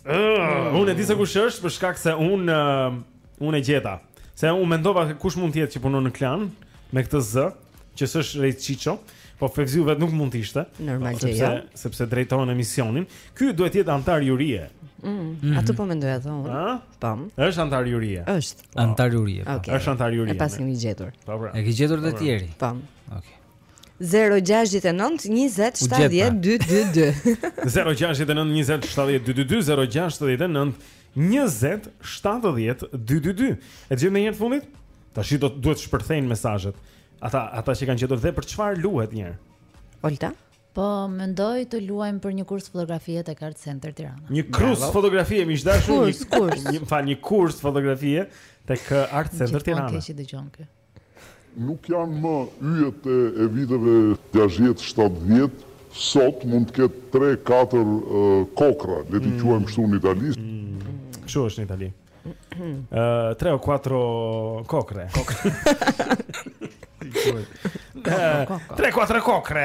Uh,
unë e di se kush është për shkak se unë uh, unë e gjeta. Se unë mendova se kush mund të jetë që punon në Klan me këtë zë, që s'është Rei Çiço, po Fevziu vet nuk mund të ishte.
Normal që jo.
Sepse sepse drejton emisionin. Ky duhet të jetë antar jurie.
Mm, mm -hmm. Atë po mendoja dhe unë.
Ëh?
Po.
Është antar jurie.
Është.
Antar jurie. Po.
Okay.
Është antar jurie.
E paskemi gjetur.
Po, pra.
E ke gjetur të po, pra. tjerë.
Po.
Okej.
Okay. Zero
gjashtëdhjetë e
nëntë njëzet
shtatëdhjetë dy dy dy. Zero gjashtëdhjetë e nëntë njëzet shtatëdhjetë dy dy dy zero gjashtëdhjetë e nëntë njëzet shtatëdhjetë dy dy dy. E gjete një herë të fundit? Tashi duhet të shpërthejnë mesazhet. Ata ata që kanë gjetur dhe për çfarë luhet një herë?
Olta?
Po mendoj të luajmë për një kurs fotografie tek Art Center Tirana.
Një kurs fotografie më ish dashur.
Kurs, kurs.
Më fal, një kurs fotografie tek Art Center Tirana.
Gjithmonë keq i dëgjon ky.
Nuk janë më yjet e viteve gjashtëdhjetë, shtatëdhjetë, sot mund të ketë tre, katër kokrra, le t'i quajmë kështu në Itali.
Kështu është në Itali. Tre o kuatro kokre. Tre kuatro kokre.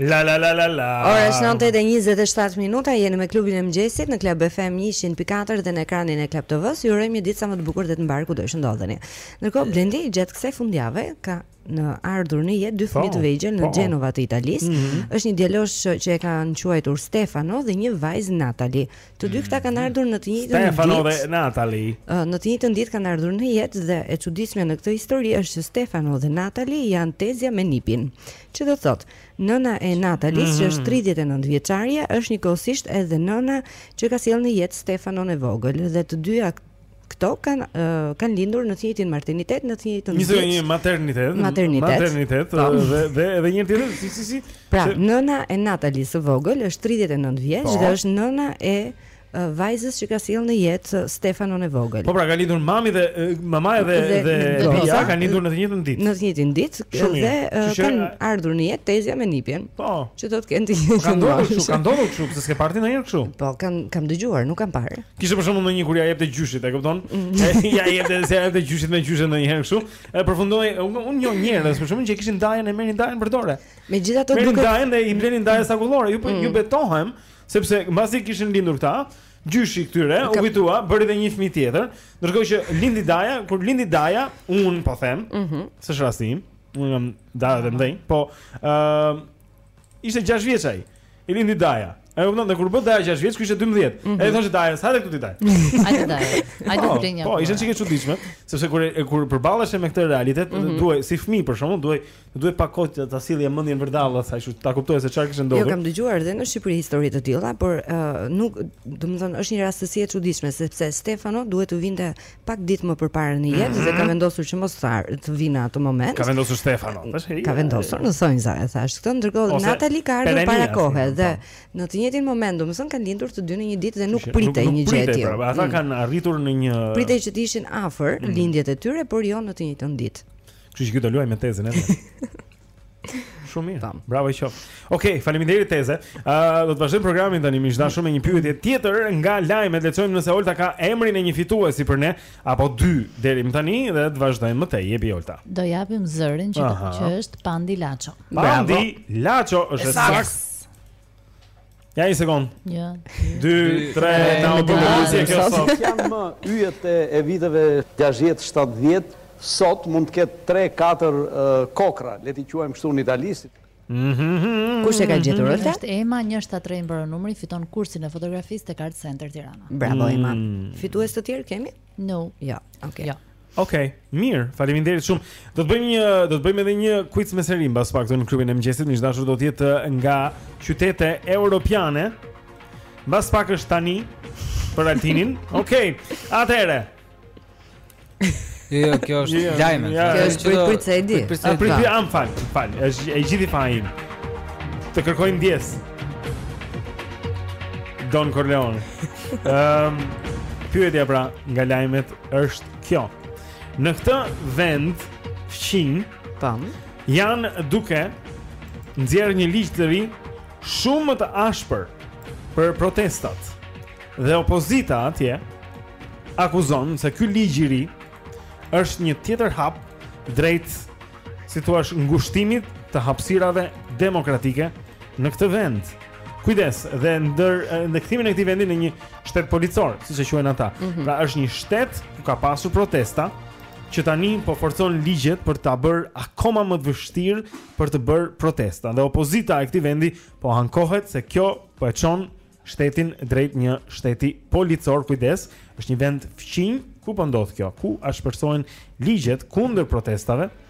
La la
la la la.
Ora është 9:27 minuta, jeni me klubin e mëngjesit në Club FM 104 dhe në ekranin e Club TV-s. Ju urojmë një ditë sa më të bukur dhe të mbarë kudo që ndodheni. Ndërkohë Blendi gjatë kësaj fundjave ka në ardhur në jetë dy fëmijë të po, vegjël në
po.
Genova të Italisë.
Mm -hmm.
Është një djalosh që e kanë quajtur Stefano dhe një vajzë Natali. Të dy këta kanë mhm. ardhur në të njëjtën ditë.
Stefano dhe
Natali. Në të njëjtën ditë kanë ardhur në jetë dhe e çuditshme në këtë histori është që Stefano dhe Natali janë tezja me nipin. Që do thotë, nëna e Natalis mm -hmm. që është 39 mhm. vjeçare është njëkohësisht edhe nëna që ka sjellë në jetë Stefanon e vogël dhe të dyja Këto kanë kanë lindur në të njëjtin maternitet, në të njëjtën
ditë. Një një maternitet,
maternitet,
maternitet
po.
dhe dhe edhe një tjetër, si si si.
Pra,
që...
nëna e Natalisë së vogël është 39 vjeç
po.
dhe është nëna e vajzës që ka sjellë në jetë Stefanon e vogël.
Po pra ka lindur mami dhe mamaja dhe
dhe,
dhe,
dhe goca,
kanë lindur në të njëjtën ditë.
Në të njëjtën ditë dhe kanë ardhur në jetë tezja me nipin.
Po.
Që do të kenë të njëjtën.
Ka
ndodhur
kështu, ka ndodhur kështu, se s'ke parë ti ndonjëherë kështu.
Po, kam kam dëgjuar, nuk kam parë.
Kishte për shembull ndonjë kur ja jepte gjyshit, e kupton?
Mm.
ja jepte se ja jepte gjyshit me gjyshe ndonjëherë kështu. E për shembull unë un njoh njerëz për shembull që kishin dajën e merrin dajën për dore.
Megjithatë duket
Merrin dajën dhe i mblenin dajën akullore. Ju
mm.
ju betohem sepse mbasi kishin lindur këta, gjyshi i këtyre u kujtua, bëri dhe një fëmijë tjetër, ndërkohë që lindi daja, kur lindi daja, un po them,
mm
-hmm. s'është rastim, un jam daja dhe ndaj, po ë uh, Ishte 6 vjeç ai. I lindi daja. E kupton, dhe kur u bë daja 6 vjeç, ky ishte 12.
Mm
-hmm. I thoshte dajës, hajde këtu ti daj.
Hajde daj. Hajde të lënjë.
Po, po ishte çik e çuditshme, sepse kur kur përballesh me këtë realitet,
mm
-hmm. duhej si fëmijë për shembull, duhej duhej pak kohë të ta sillje mendjen vërdalla, sa kështu ta kuptoje se çfarë kishte ndodhur.
Jo, kam dëgjuar edhe në Shqipëri histori të tilla, por uh, nuk, domethënë është një rastësi e çuditshme sepse Stefano duhet të vinte pak ditë më përpara në jetë mm -hmm. dhe ka mhm. vendosur që mos të vijë në atë moment.
Ka vendosur Stefano, tash.
Ka vendosur në thonjëza, e thashë këtë ndërkohë Natali ka ardhur para kohe dhe po. në të njëjtin moment, domethënë kanë lindur të dy në një ditë dhe nuk pritej një gjë e tillë.
Pra, ata
mm.
kanë arritur në një
Pritej që të ishin afër
mm.
lindjet e tyre, por jo në të njëjtën ditë.
Kështu që do luajmë tezen e Shumë mirë. Tam. Bravo të qoftë. Okej, okay, faleminderit teze. Ë uh, do të vazhdojmë programin tani, miq të dashur me një pyetje tjetër nga lajmet. Le të shohim nëse Olta ka emrin e një fituesi për ne apo dy deri më tani dhe të vazhdojmë më tej. Jepi Olta.
Do japim zërin që, që është Pandi Laço.
Pandi Laço është saktë. Ja një sekund.
Ja.
2 3 na u bëmë lëvizje kjo sot.
Janë me yjet e, e viteve 60 70 sot mund të ketë 3 4 uh, kokra, le t'i quajmë kështu në italisht. Mhm.
Kush e ka gjetur mhm. Olta?
Është Ema 173 mbaron numri, fiton kursin e fotografisë tek Art Center Tirana.
Bravo Ema.
Mhm.
Fitues të tjerë kemi?
No.
Jo. Okej.
Jo.
Okej, okay, mirë. Faleminderit shumë. Do të bëjmë një do të bëjmë edhe një quiz me seri mbas pak këtu në klubin e mëngjesit, miq të dashur do të jetë eh, nga qytete europiane. Mbas pak është tani për Altinin. Okej. Okay, Atëherë.
Jo, kjo është
jo,
lajme.
Jo,
kjo është
për pricedi.
A për
ty,
a më fal, fal. Është e gjithë fajin. Të kërkoj ndjesë. Don Corleone. Ehm, um, pyetja pra nga lajmet është kjo. Në këtë vend fqinj,
tani,
janë duke nxjerrë një ligj të ri shumë më të ashpër për protestat. Dhe opozita atje akuzon se ky ligj i ri është një tjetër hap drejt si të thuash ngushtimit të hapësirave demokratike në këtë vend. Kujdes, dhe në kthimin e këtij vendi në një shtet policor, siç e quajnë ata.
Mm -hmm.
Pra është një shtet ku ka pasur protesta që tani po forcon ligjet për ta bërë akoma më të vështirë për të bërë protesta. Dhe opozita e këtij vendi po ankohet se kjo po e çon shtetin drejt një shteti policor. Kujdes, është një vend fqinj ku po ndodh kjo, ku ashpërsohen ligjet kundër protestave.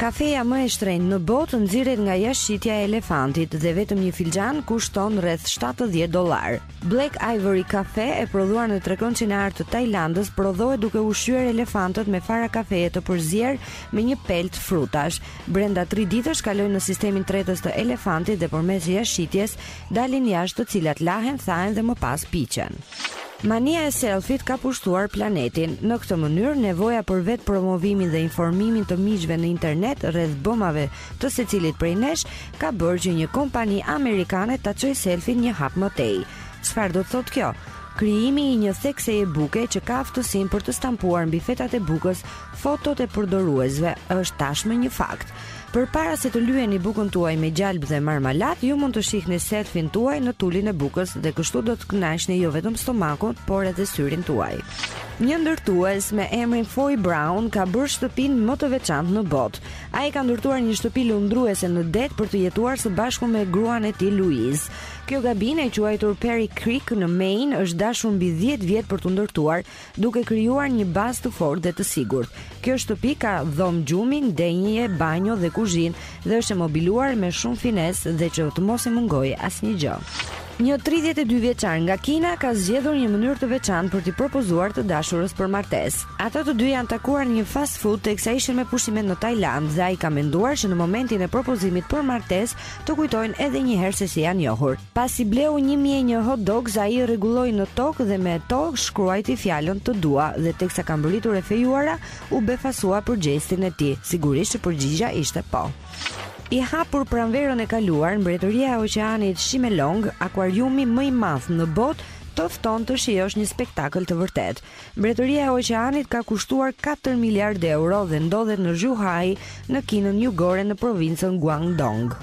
Kafeja më e shtrenjtë në botë nxirret nga jashtëqitja e elefantit dhe vetëm një filxhan kushton rreth 70 dollarë. Black Ivory Cafe, e prodhuar në trekëndëshin e artë të Tajlandës, prodhohet duke ushqyer elefantët me fara kafeje të përzier me një pelte frutash. Brenda 3 ditësh kalojnë në sistemin tretës të elefantit dhe përmes jashtëqitjes dalin jashtë të cilat lahen, thahen dhe më pas piqen. Mania e selfit ka pushtuar planetin. Në këtë mënyrë, nevoja për vetëpromovimin dhe informimin të miqve në internet rreth bëmave të secilit prej nesh ka bërë që një kompani amerikane ta çojë selfin një hap më tej. Çfarë do të thotë kjo? Krijimi i një thekseje buke që ka aftësinë për të stampuar mbi fetat e bukës fotot e përdoruesve është tashmë një fakt. Përpara se të lyeni bukën tuaj me gjalpë dhe marmalatë, ju mund të shihni selfin tuaj në tulin e bukës dhe kështu do të kënaqni jo vetëm stomakun, por edhe syrin tuaj. Një ndërtues me emrin Foy Brown ka bërë shtëpinë më të veçantë në botë. Ai ka ndërtuar një shtëpi lundruese në det për të jetuar së bashku me gruan e tij Louise. Kjo kabinë e quajtur Perry Creek në Maine është dashur mbi 10 vjet për t'u ndërtuar duke krijuar një bazë të fortë dhe të sigurt. Kjo shtëpi ka dhomë gjumi, ndenjëje, banjo dhe kuzhinë dhe është e mobiluar me shumë finesë dhe që të mos i mungojë asnjë gjë. Një 32 vjeçar nga Kina ka zgjedhur një mënyrë të veçantë për t'i propozuar të dashurës për martesë. Ata të dy janë takuar në një fast food teksa ishin me pushime në Tajlandë dhe ai ka menduar që në momentin e propozimit për martesë të kujtojnë edhe një herë se si janë njohur. Pasi bleu 1001 hot dogs, ai i rregulloi në tokë dhe me to shkruajti fjalën të dua dhe teksa ka mbërritur e fejuara, u befasua për gjestin e tij. Sigurisht që përgjigja ishte po. I hapur pranverën e kaluar, mbretëria e oqeanit Shimelong, akuariumi më i madh në botë, të fton të shijosh një spektakël të vërtetë. Mbretëria e Oqeanit ka kushtuar katër miliardë euro dhe ndodhet në Zhuhai, në Kinën Jugore në provincën Guangdong.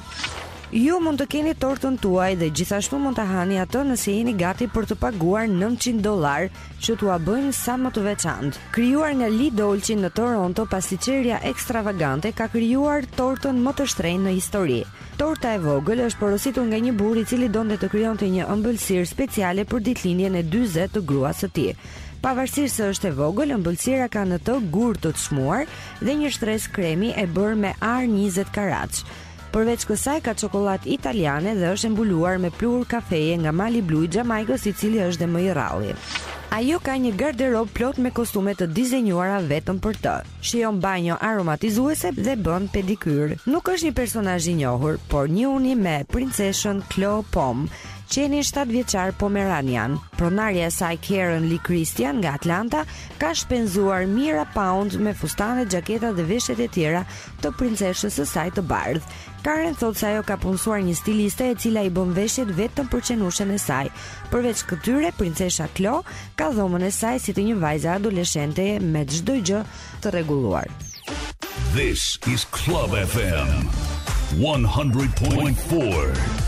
Ju mund të keni tortën tuaj dhe gjithashtu mund ta hani atë nëse jeni gati për të paguar nëntëqind dollarë që t'ua bëjnë sa më të veçantë. Krijuar nga Lee Dolci në Toronto pastiçeria ekstravagante ka krijuar tortën më të shtrenjtë në histori. Torta e vogël është porositur nga një burrë i cili donte të krijonte një ëmbëlsirë speciale për ditëlindjen e dyzetë të gruas së tij. Pavarësisht se është e vogël, ëmbëlsira ka në të gurë të çmuar dhe një shtresë kremi e bërë me ar njëzet karatësh. Përveç kësaj ka çokollatë italiane dhe është e mbuluar me pluhur kafeje nga Mali Blu i Xhamajkës i cili është dhe më i rralli. Ajo ka një garderobë plot me kostume të dizenjuara vetëm për të. Shijon banjo aromatizuese dhe bën pedikyr. Nuk është një personazh i njohur, por njihuni me Princeshën Klo Pom, qenin shtatëvjeçar pomeranian. Pronarja e saj Karen Lee Christian nga Atlanta ka shpenzuar mijëra paund me fustanet, xhaketat dhe veshjet e tjera të princeshës së saj të bardhë. Karen thotë se ajo ka punësuar një stiliste e cila i bën veshjet vetëm për qenushen e saj. Përveç këtyre, princesha Klo ka dhomën e saj si të një vajze adoleshente me çdo gjë të rregulluar.
This is Club FM 100.4.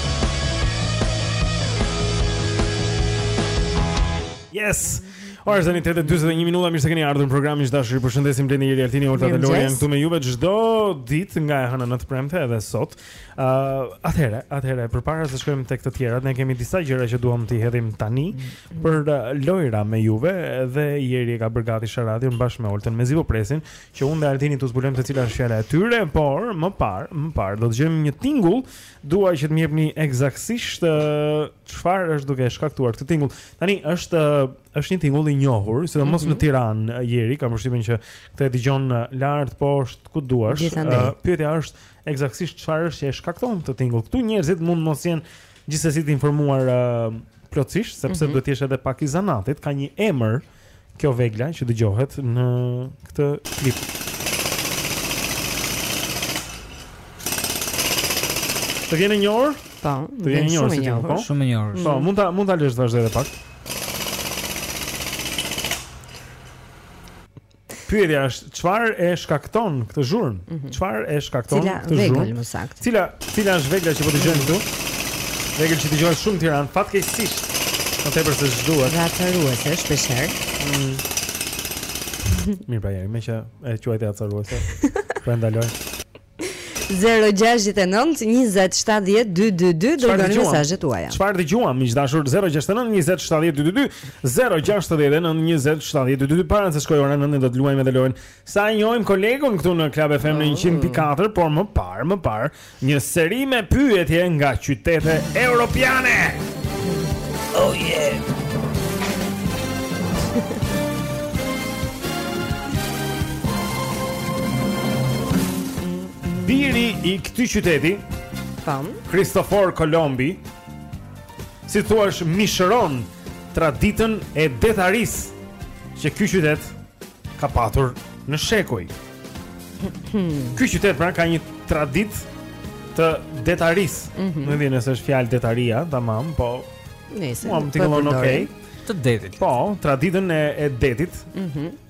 Yes. Ora është tani 8:41 minuta, mirë se keni ardhur në programin, miq të dashur. Ju përshëndesim Blendi Jeri Altini Olta dhe Lorian këtu me juve çdo ditë nga e hëna në të premte edhe sot. Ë, uh, atëherë, atëherë përpara se të shkojmë tek të tjerat, ne kemi disa gjëra që duam t'i hedhim tani për uh, Lojra me juve dhe Jeri e ka bërë gati Sharadion bashkë me Oltën. Mezi po presin që unë dhe Altini të zbulojmë se cila është fjala e tyre, por më parë, më parë do të dëgjojmë një tingull Dua që të më jepni ekzaktësisht çfarë është duke shkaktuar këtë tingull. Tani është është një tingull i njohur, sidomos
mm -hmm.
në Tiranë, Jeri, kam përshtypjen që këtë e dëgjon lart poshtë ku duash. Uh, pyetja është ekzaktësisht çfarë është që e shkakton këtë tingull. Këtu njerëzit mund të mos jenë gjithsesi të informuar uh, plotësisht, sepse
mm -hmm.
duhet të jesh edhe pak i zanatit, ka një emër. Kjo vegla që dëgjohet në këtë klip. Ta lëmë një orë?
Po,
të vjen një orë si tingull, po.
Shumë një orë.
Po, mund ta mund ta lësh të vazhdojë edhe pak. Pyetja është çfarë e shkakton këtë zhurmë? Mm -hmm. Çfarë e shkakton
cila
këtë zhurmë?
Cila më saktë?
Cila cila është vegla që po dëgjojmë këtu? Mm -hmm. Vegël që dëgjohet shumë në Tiranë, fatkeqësisht. Më tepër se ç'duhet.
Ca acaruese, shpesh herë. Mm.
Mirë pra Jeri, meqë e quajte acaruese. Po ndaloj. Zero gjashtë e nëntë
njëzet shtatëdhjetë dy dy dy
dërgoni
mesazhet tuaja.
Çfarë dëgjuam? Miq të dashur 069 20 70 222 069 20 70 222 para se të shkojë ora nëntë do të luajmë edhe lojën. Sa e njohim kolegun këtu në Club FM 100.4, por më parë, më parë, një seri me pyetje nga qytete europiane. Oh yeah. Biri i këtij qyteti,
Pam.
Kristofor Kolombi, si të thuash mishëron traditën e detarisë që ky qytet ka patur në shekuj. Ky qytet pra ka një traditë të detarisë.
Mm -hmm.
Nuk e di nëse është fjalë detaria, tamam, po
Nëse, po më
tingëllon, okej.
Të detit.
Po, traditën e, e detit.
Mhm.
Mm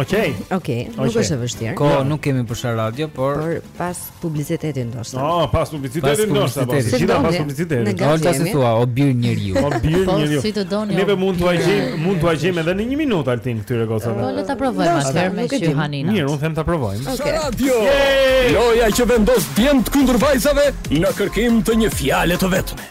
Okej. Okay. Okej,
okay. nuk është e vështirë.
Ko no. nuk kemi për çfarë radio, por
por pas publicitetit ndoshta.
Ah, oh, pas publicitetit ndoshta, pas
publicitetit.
Gjithë pas publicitetit.
Ata
po, si thua, o bir njeriu.
O bir
po,
njeriu.
Po si të doni.
Neve mund
t'ua
gjejmë, mund t'ua gjejmë edhe në 1 minutë Altin këtyre gocave.
Po le ta provojmë atë me Shihaninë.
Mirë, unë them ta provojmë.
Okej.
Sharadio. Loja që vendos djemtë kundër vajzave në kërkim të një fjale të vetme.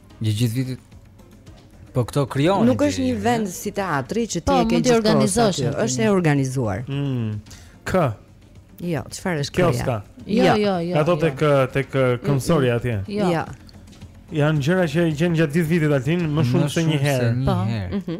Gjatë gjithë vitit Po
këto krijoni.
Nuk është një vend si teatri që ti
po,
e ke gjithë
organizosh.
Është e organizuar.
Mm. Kë?
Jo, çfarë është
kjo?
Kioska.
Jo,
jo, jo. jo
Ato
jo.
tek tek këmbësorja atje.
Jo.
Ja.
Janë gjëra që i gjen gjatë gjithë vitit Altin, më shumë se një herë.
Po.
Mhm.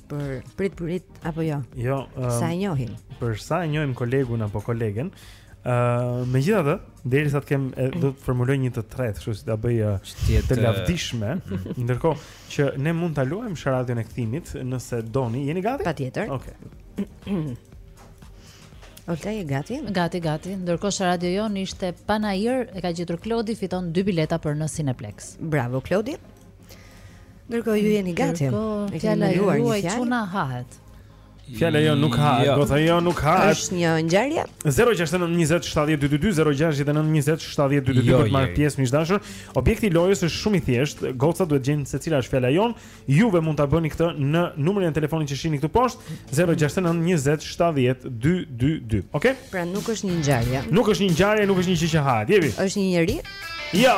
për prit prit apo jo?
Jo, um,
sa e njohim.
Për sa e njohim kolegun apo kolegen, ë uh, megjithatë, derisa të kem e, do të formuloj një të tretë, kështu si ta bëj uh, të lavdishme, mm. ndërkohë që ne mund ta luajmë sharadion e kthimit nëse doni, jeni gati?
Patjetër.
Okej. Okay.
Olta je gati?
Gati, gati. Ndërkohë sharadio jonë ishte panair, e ka gjetur Klodi, fiton dy bileta për në Cineplex.
Bravo Klodi. Ndërkohë ju jeni gati.
Ndërkohë fjala juaj çuna hahet.
Fjala jo nuk hahet,
jo.
goca jo nuk hahet.
Është një ngjarje.
069 20 70 222 069 20 70 222
jo,
për të marrë pjesë miq të dashur. Objekti i lojës është shumë i thjeshtë. Gocat duhet të gjejnë se cila është fjala jonë. Juve mund ta bëni këtë në numrin e telefonit që shihni këtu poshtë, 069 20 70 222. Okej? Okay?
Pra nuk është një ngjarje.
Nuk është një ngjarje, nuk është një gjë që hahet. Djevi.
Është një njerëz?
Jo.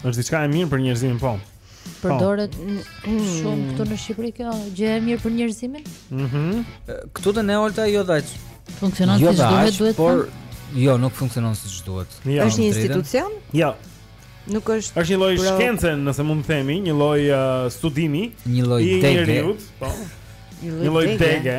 Është
diçka e mirë
për njerëzimin,
po.
Përdoret po. shumë këtu në Shqipëri kjo gjë e mirë për njerëzimin?
Mhm.
Mm këtu te ne Olta jo dha.
Funksionon
jo,
siç duhet, duhet.
Por po. jo, nuk funksionon siç duhet.
Ja,
është një institucion?
Jo.
Nuk është.
Është një lloj
pro...
shkence, nëse mund të themi, një lloj uh, studimi,
një lloj dege.
Po.
Një
lloj dege.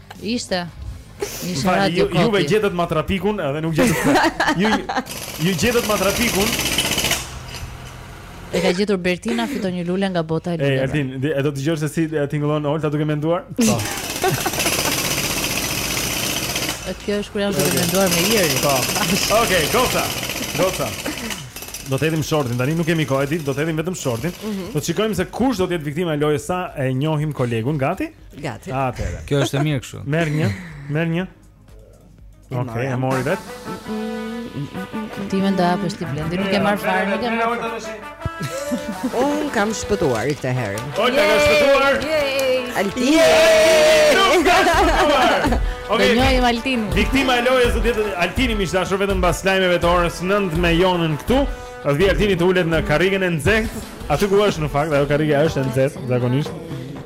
Ishte.
Ishte
sharadio
ju,
koti.
Juve gjetët matrapikun edhe nuk gjetët. ju ju gjetët matrapikun.
E ka gjetur Bertina fiton një lule nga bota e luleve.
E Altin, e do të dëgjosh se si e tingëllon Olta duke menduar? Po.
Kjo është kur jam duke menduar me Iri.
Po. Okej, goca. Goca. Do të hedhim shortin tani, nuk kemi kohë ditë, do të hedhim vetëm shortin. Mhm. Do të shikojmë se kush do të jetë viktima e lojës sa e njohim kolegun gati?
Gati.
Atëherë.
Kjo është e mirë kështu.
Merr një, merr një. Okej, e mori vetë.
Ti më nda apo ti Blendi, nuk e marr fare, nuk e marr.
Un kam shpëtuar këtë herë. Po
ti ke shpëtuar.
Alti.
Okej.
Ne jemi Altin.
Viktima e lojës do të jetë Altini miq të dashur vetëm pas lajmeve të orës 9 me Jonën këtu. A vjen Altini të ulet në karrigen e nxehtë? Aty ku është në fakt, ajo karriga është e nxehtë zakonisht.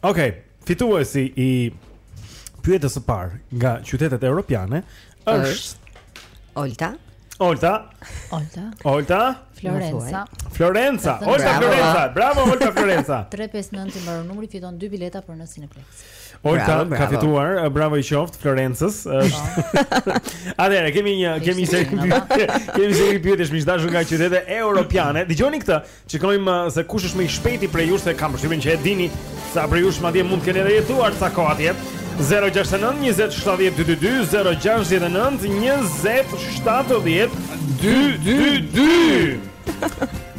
Okej, fituesi i pyetjes së parë nga qytetet europiane është
Olta.
Olta.
Olta.
Olta.
Florenca.
Florenca. Olta Florenca. Bravo Olta Florenca.
359 i mbaron numri fiton dy bileta për në Cineplexx.
Olta ka fituar, bravo i qoftë Florencës. Është. Atëherë kemi një kemi se kemi seri pyetjesh miq të dashur nga qytete europiane. Dgjoni këtë, shikojmë uh, se kush është më i shpejti prej jush se kam përshtypjen që e dini ca prej jush madje mund të keni edhe jetuar ca kohë atje. 069 20 70 222 069 20 70 222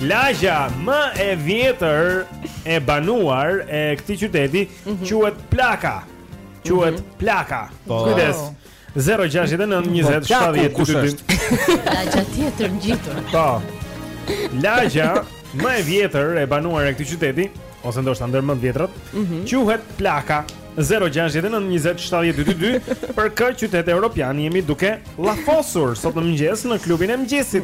Lagja më e vjetër e banuar e këtij qyteti Quhet Plaka. Quhet mm -hmm. Plaka.
Po.
Kujdes. 069 20 70 222.
Lagja tjetër ngjitur.
Po. Lagja më e vjetër e banuar e këtij qyteti, ose ndoshta ndër më të vjetrat,
mm -hmm.
quhet Plaka. 0692070222 për kë qytet europian jemi duke llafosur sot në mëngjes në klubin e mëngjesit.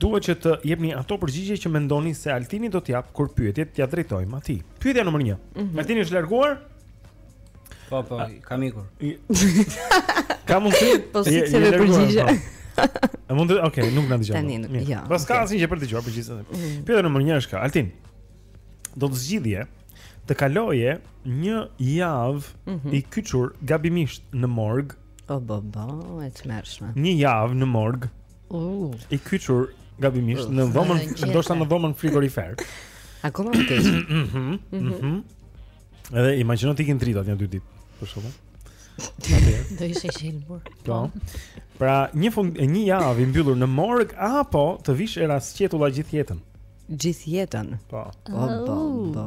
Duhet që të jepni ato përgjigje që mendoni se Altini do të japë kur pyetjet t'ia drejtojmë atij. Pyetja numër 1.
Mm -hmm.
Altini është larguar?
Po, po, kam ikur.
Kam mund të
po si se me përgjigje.
Po. A mund të, okay, nuk na dëgjon.
Tani nuk.
Ja.
Jo,
Po s'ka asnjë gjë për të dëgjuar përgjigjen.
Mhm.
Pyetja numër 1 është kjo Altin. Do të zgjidhje të kaloje një javë
mm -hmm.
i kyçur gabimisht në morg.
O bo bo, e tmerrshme.
Një javë në morg.
Uh.
I kyçur gabimisht
uh.
në dhomën, ndoshta në dhomën frigorifer.
Akoma më keq.
Mhm.
Mhm.
Edhe imagjino t'ikin dritat një dy ditë, për shkakun.
Do ishte i shëlbur.
Po. Pra, një fund e një javë i mbyllur në morg apo të vijë era sqetulla gjithë jetën.
Gjithë jetën.
Po.
Po, po.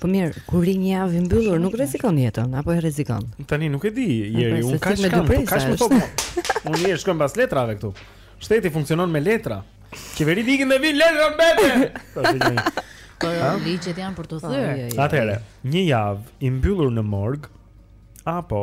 Po mirë, kur rri një javë i mbyllur nuk rrezikon jetën apo e rrezikon?
Tani nuk e di, jeri, un
kaç me dy
presa.
Kaç
më thotë? Unë jeri shkoj pas letrave këtu. Shteti funksionon me letra. Qeveri digën dhe vin letra mbete.
Po
jo,
ligjet janë për
t'u
thyer.
Atëherë, një javë i mbyllur në morg apo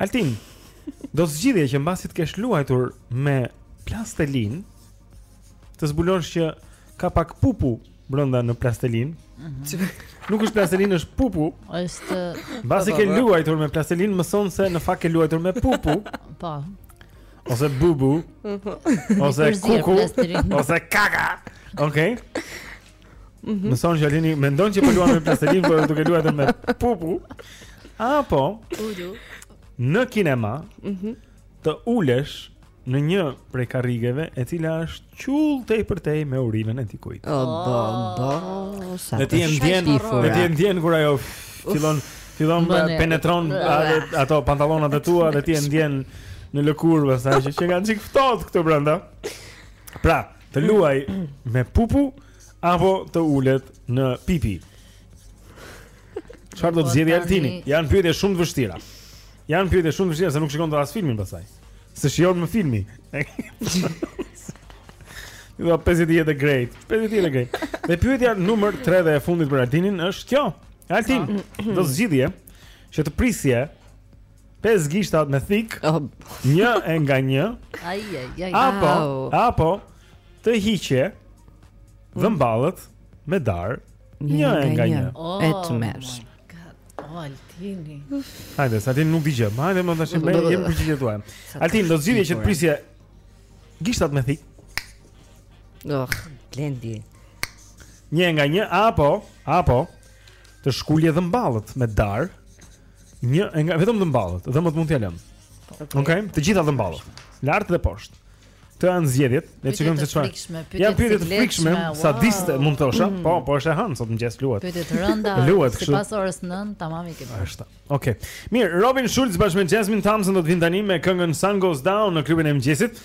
Altin,
do të zgjidhje që mbasi të kesh luajtur me plastelinë, të zbulosh që ka pak pupu brenda në plastelinë. Mhm. Nuk është plastelinë, është pupu.
Është
Mbasi ke luajtur me plastelinë, mëson se në fakt ke luajtur me pupu.
Po.
Ose bubu. Mhm.
Ose
kuku. Ose kaka. Okej. Okay. Mhm. Mëson që Altini mendon që po luan me plastelin, por është duke luajtur me pupu. Apo
Udu.
në kinema
Mhm.
të ulesh në një prej karrigeve e cila është qull tej për tej me urinën e dikujt.
O bo bo. Sa
Dhe ti e
të
ndjen,
shpifura.
dhe ti e ndjen kur ajo fillon fillon
të
penetron atë- ato pantallonat e tua dhe ti e ndjen në lëkurë pastaj që që kanë çik ftohtë këtu brenda. Pra, Të luaj me pupu apo të ulet në pipi. Çfarë do të zgjidhë Altini? Janë pyetje shumë të vështira. Janë pyetje shumë të vështira se nuk shikon dot as filmin pastaj. S'e shijon më filmin. Ju do pesë ditë të great. Pesë ditë të great. Dhe pyetja numër 3 dhe e fundit për Altinin është kjo. Altin, do zgjidhje që të prisje Pesë gishtat me thikë,
oh.
një e nga një.
Ai ai ai.
Apo, apo të hiqje dhëmballët me darë, një e nga një.
Oh,
e tmerrshme.
Oh, Altini.
Hajde, Altin nuk di gjë. Hajde më tash me jemi për çfarë
thua.
Altin, do zgjidhje që të prisje gishtat me thikë.
Oh, Glendi.
Një nga një apo apo të shkulje dhëmballët me darë, Një, e nga vetëm dhëmballët, dhëmbët mund t'ia lëmë. Okej, okay. okay. të gjitha dhëmballët, lart dhe poshtë. Këto janë zgjedhjet, le të shikojmë se çfarë. Janë pyetje
të
frikshme, sadiste mund të thosha.
Mm.
Po, po është e hënë sot mëngjes luhet.
Pyetje të rënda.
Luhet kështu.
Sipas orës 9, tamam i kemi.
Është. Okej. Mirë, Robin Schulz bashkë me Jasmine Thompson do të vinë tani me këngën Sun Goes Down në klubin e mëngjesit.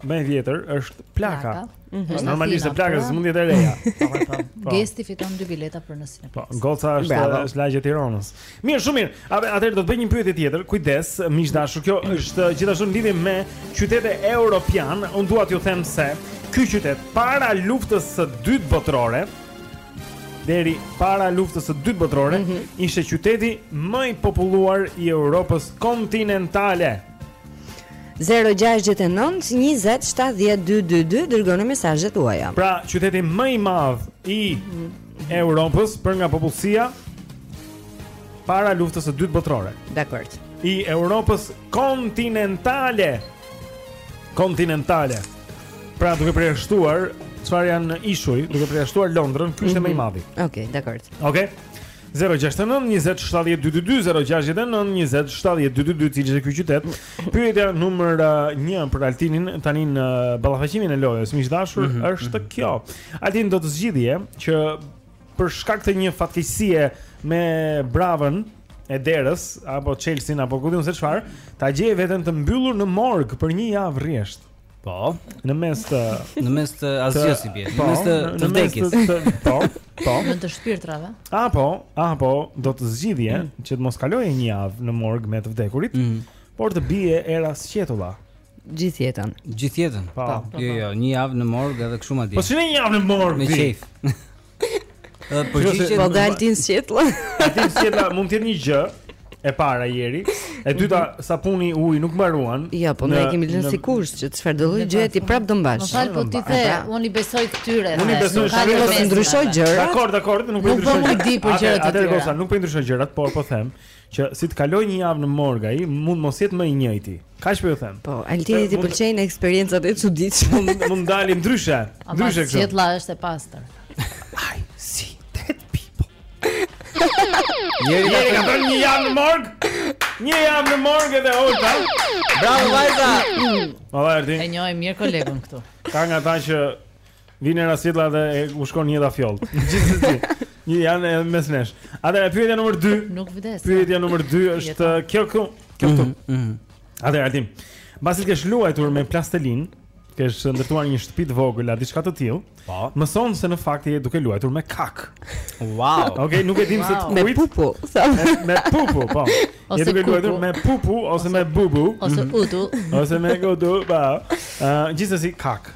Më e vjetër është plaka.
Mhm.
Normalisht plaka s'mund të jetë e reja. Po, po, po. po.
Gesti fiton dy bileta për në Cineplex.
Po, goca është lagje e Tiranës. Mirë, shumë mirë. Atëherë do të bëj një pyetje tjetër. Kujdes, miq të dashur, kjo është gjithashtu në lidhje me qytete europiane. Unë dua t'ju them se ky qytet para luftës së dytë botërore deri para luftës së dytë botërore mm -hmm. ishte qyteti më i populluar i Europës kontinentale.
0-6-9-20-70-2-2-2 Dërgoni mesazhet tuaja
Pra, qyteti më i madh i Europës Për nga popullsia Para luftës së dytë botërore
Dakord
I Europës kontinentale Kontinentale Pra, duke përjashtuar çfarë janë ishuj Duke përjashtuar Londrën Që ishte më i mhm. madhi
Oke, okay,
dakord Oke okay. Zero gjashtë e nëntë, njëzet, shtatëdhjetë, dy, dy, dy, zero gjashtë e nëntë, njëzet, shtatëdhjetë, dy, dy, dy, cili është ky qytet. Pyetja numër uh, një për Altinin, tani në ballafaqimin e lojës, miq të dashur,
mm -hmm.
është mhm. kjo. Altin do të zgjidhje që për shkak të një fatkeqësie me bravën, e derës apo çelësin apo ku di unë se çfarë, ta gjeje veten të mbyllur në morg për një javë rresht.
Po,
në mes të
në mes të asgjësë i bie. Në
po,
mes të të vdekjes.
Po, po.
Në të shpirtrave.
Ah po, ah po, do të zgjidhje mm. që të mos kaloje një javë në morg me të vdekurit,
mm.
por të bije era sqetulla.
Gjithë jetën.
Gjithë jetën.
Po, po, po,
jo, jo, një javë në morg edhe kështu madje.
Po si një javë në morg?
Me çejf. Po
gjithë
që
do
dalë sqetulla. Altin
sqetulla mund të jetë një gjë e para i heq. E dyta mhm. sapuni uji nuk mbaruan.
Ja, po ne kemi lënë sikurse që çfarëdo lloj gjëje ti prapë do mbash.
Më fal po ti the, unë u besoj këtyre.
Unë
u
besoj se
do të
ndryshoj gjëra.
Dakor, dakor, nuk po ndryshoj.
Nuk po di për gjërat e tjera.
Atë nuk po i ndryshoj gjërat, por po them Që pasi të kalojë një javë në morg ai, mund mos jetë më i njëjti. Kaq po ju them.
Po, Altinit
i
pëlqejnë eksperiencat e çuditshme.
Mund mund dalim ndryshe. Ndryshe kështu.
Sqetulla është e pastër.
I see dead people. Njëri ka bërë një javë në morg. Një javë në morg edhe Olta.
Bravo vajza.
Po Altin.
E njohim mirë kolegun këtu.
Ka nga ata që Vijnë era sqetulla dhe u shkon jeta fjollë. Gjithsesi. Një janë edhe mes nesh. Atëra pyetja numër 2.
Nuk vdes.
Pyetja numër 2 është kjo këtu. Kjo këtu.
Mhm.
mhm. Atëra Altin. Mbasi ke luajtur me plastelinë, ke ndërtuar një shtëpi të vogël a diçka të tillë.
Po.
Mëson se në fakt je duke luajtur me kakë.
Wow.
Okej, okay, nuk e dim wow. se të kujt.
Me pupu.
Me, me pupu, po.
Ose
je duke luajtur me pupu ose, ose me bubu.
Ose
mhm.
udu.
ose me
vudu, po.
Ëh, uh, gjithsesi kakë.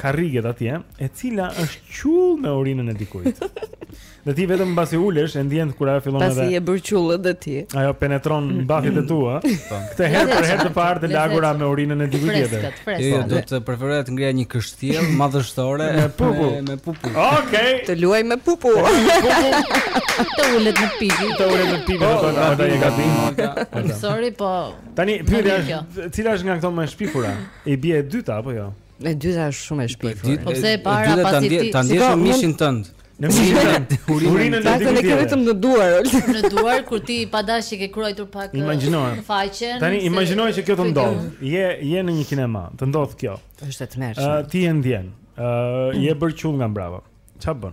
karriges atje, e cila është qull me urinën e dikujt. Dhe ti vetëm mbasi ulesh e ndjen kur ajo fillon edhe.
Pasi je bërë qull edhe ti.
Ajo penetron mbathjet e tua. Po. Këtë herë për herë të parë të lagura me urinën e dikujt tjetër.
Freskët,
freskët. Jo, do të preferoja të ngreja një kështjellë madhështore
me pupu,
me pupu.
Okej.
Të luaj me pupu.
Të ulet në pipi.
Të ulet në pipi,
po,
do të jetë gabim.
Sorry, po.
Tani pyetja është, cila është nga këto më e shpifura? I bie e dyta apo jo?
E dyta është shumë e shpifur.
Po pse e para pasi ti
ta ndjesh po, mishin tënd?
Në mishin.
Urinën
e dikujt.
E
ke
vetëm në duar.
Në duar kur ti pa dashje ke kruajtur pak uh, faqen.
Tani imagjino që kjo të ndodhë. Je je në një kinema, të ndodh kjo.
Është e tmerrshme.
Ti e ndjen. Ë, je bërë qull nga mbrapa. Ça bën?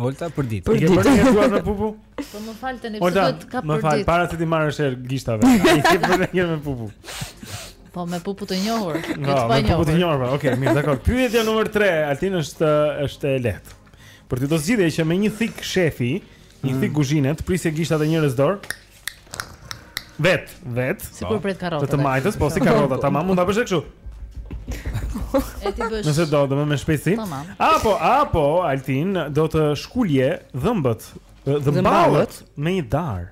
Olta
për
ditë. Për ditë.
Për ditë me pupu.
Po më fal tani pse do të
ka
për ditë.
Më fal para se t'u marrësh erë gishtave. Ai ti po menjëherë me pupu.
Po me pupu të njohur, jo të panjohur.
Me pupu të
njohur.
Po, okej, mirë, dakor. Pyetja numër 3, Altin është është e lehtë. Për ti do zgjidhje që me një thikë shefi, një mm. thikë kuzhine, të prisje gishtat e njërës dorë. Vet, vet.
Sikur po. pret karota.
Të të majtës, po si karota, tamam, mund ta bësh kështu.
E t'i bësh.
Nëse do, do me shpejtësi.
Tamam.
Apo, apo Altin do të shkulje dhëmbët, ë, dhëmballët
Dhëmballët.
me një darë.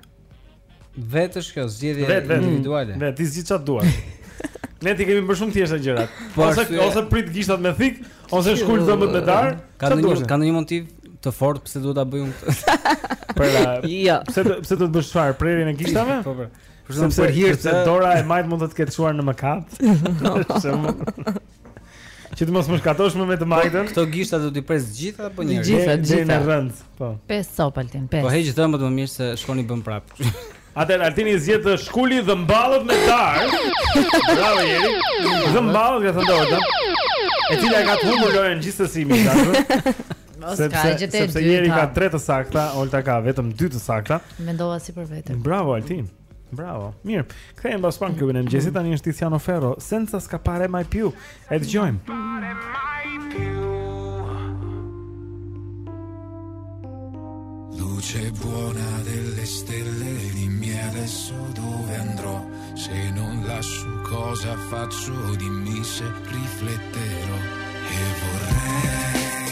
Vetë është kjo zgjedhje
Vet, vet.
individuale.
Vet, ti zgjidh çfarë duash. Ne t'i kemi bërë shumë të thjeshta gjërat.
Po,
ose
arsye-
ose prit gishtat me thikë, Ose shkul dhëmbët me darë?
Ka ndonjë ka ndonjë motiv të fortë pse duhet ta bëj unë këtë?
Për la.
Jo.
Pse do pse do të bësh çfarë? Prerjen e gishtave?
Po po. Për
shkak
të hir të, se
dora e majtë mund të të ketë çuar në mëkat. Që të mos mëkatosh më me të majtën.
Po, këto gishta do t'i pres të gjitha apo një?
Gjitha, gjitha.
Në rënd, po.
Pesë s'po Altin, pesë.
Po heq dhëmbët më mirë se shkon i bën prap.
Atëherë Altini zgjedh të shkuli dhëmballët me darë. Bravo Jeri. Dhëmballët ka thënë Olta. E cila ka humbur lojën gjithsesi më
tani.
Sepse sepse Jeri ka 3 të sakta, Olta ka vetëm 2 të sakta.
Mendova si për vete.
Bravo Altin. Bravo. Mirë. Kthehemi pas pak në klubin e mëngjesit tani është Tiziano Ferro. Senza scappare mai più. E dëgjojmë.
Luce buona delle stelle, dimmi adesso dove andrò. Se non lascio cosa faccio, dimmi se rifletterò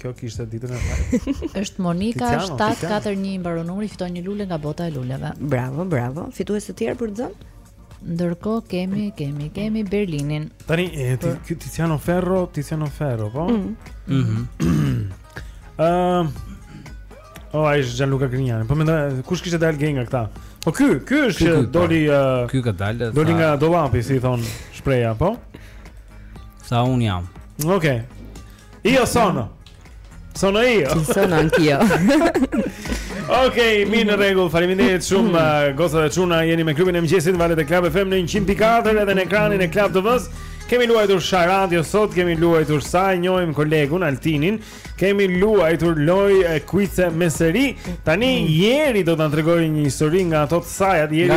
Kjo
kishte ditën e parë.
Është Monika 741 mbaron numri, fiton një lule nga bota e luleve.
Bravo, bravo. Fitues të tjerë për të dhënë?
Ndërkohë kemi, kemi, kemi Berlinin.
Tani ti Tiziano Ferro, Tiziano Ferro, po? Mhm.
Mm mhm.
Ëm O, oh, a ish Gianluca Grignani Po mendoj, kush kishte dalë gej nga këta? Po ky, ky është që
po.
doli uh,
Ky ka dalë
Doli nga dollapi, si thonë shprehja, po?
Sa unë jam
Okej, okay. Io sono. Sono io.
Ci sono anch'io.
Ok, mirë në rregull, faliminderit shumë mm. uh, Goca dhe çuna, jeni me klubin e mëngjesit valët e Club FM në 100.4 Edhe në ekranin e Club TV-së Kemi luajtur Sharadio sot, kemi luajtur sa e njohim kolegun Altinin, kemi luajtur lojë e kuice me seri. Tani mm. Jeri do të na tregojë një histori nga ato të sajat. Jeri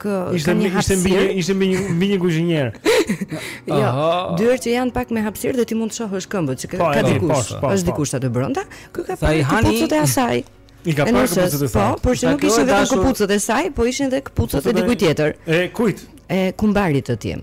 kë ishte një
ishte mbi
një
ishte mbi një mbi një kuzhinier.
Jo, dyert që janë pak me hapësirë dhe ti mund të shohësh këmbët që ka
po,
dikush.
Po, po,
është dikush aty brenda. Ky ka parë këpucët e asaj.
I ka parë këpucët e saj.
Po, por që nuk ishin vetëm këpucët e saj, po ishin edhe këpucët e dikujt tjetër.
E kujt?
E kumbarit të tij.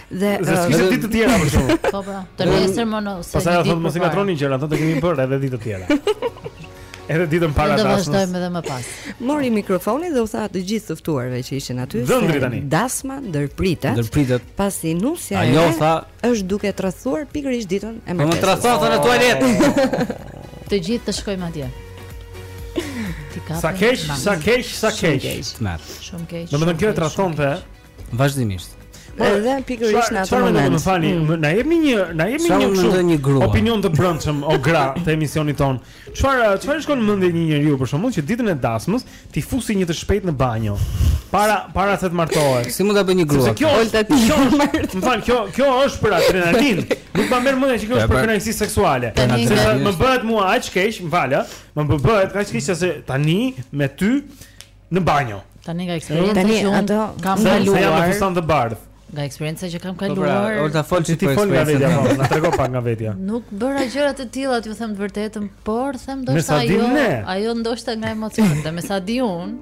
Dhe
se kishte ditë të tjera për shkak.
Po po. Të nesërmen.
Pastaj
thotë
mos i ngatërroni gjërat, ato i kemi bërë edhe ditë të tjera. Edhe ditën para dasmës.
Do vazhdojmë edhe më pas.
Mori mikrofonin dhe u tha të gjithë të ftuarve që ishin aty se dasma ndërpritet.
Ndërpritet.
Pasi nusja
tha
është duke tradhtuar pikërisht ditën e martesës.
Po më
tradhton
thonë në tualet.
Të gjithë të shkojmë atje.
Sa keq, sa keq, sa keq.
Shumë keq.
Domethënë kjo tradhtonte.
Vazhdimisht.
Po edhe pikërisht në atë moment.
Më falni,
mm.
na jepni një, na jepni një kështu
një grua.
Opinion të brendshëm o gra të emisionit tonë. Çfarë, çfarë shkon në mendje një njeriu për shembull që ditën e dasmës t'i fusi një të shpejtë në banjo para para se të martohesh.
Si mund ta bëjë një grua?
Kjo
është ti.
Më fal, kjo kjo është për adrenalinë. Nuk ma merr mendja që kjo është për kënaqësi seksuale. Më bëhet mua aq keq, më fal, më bëhet aq keq se tani me ty në banjo.
Tani nga
eksperienca
që unë
ato...
kam
kaluar. Sa jam
me
fustan të bardhë.
Nga eksperienca që kam
po pra,
kaluar.
Po, ta fol
ti
ti
fol nga vetja, po, na trego pak nga vetja.
Nuk bëra gjëra të tilla, ju them të vërtetën, por them ndoshta ajo, ajo ndoshta nga emocionet, dhe me sa di un,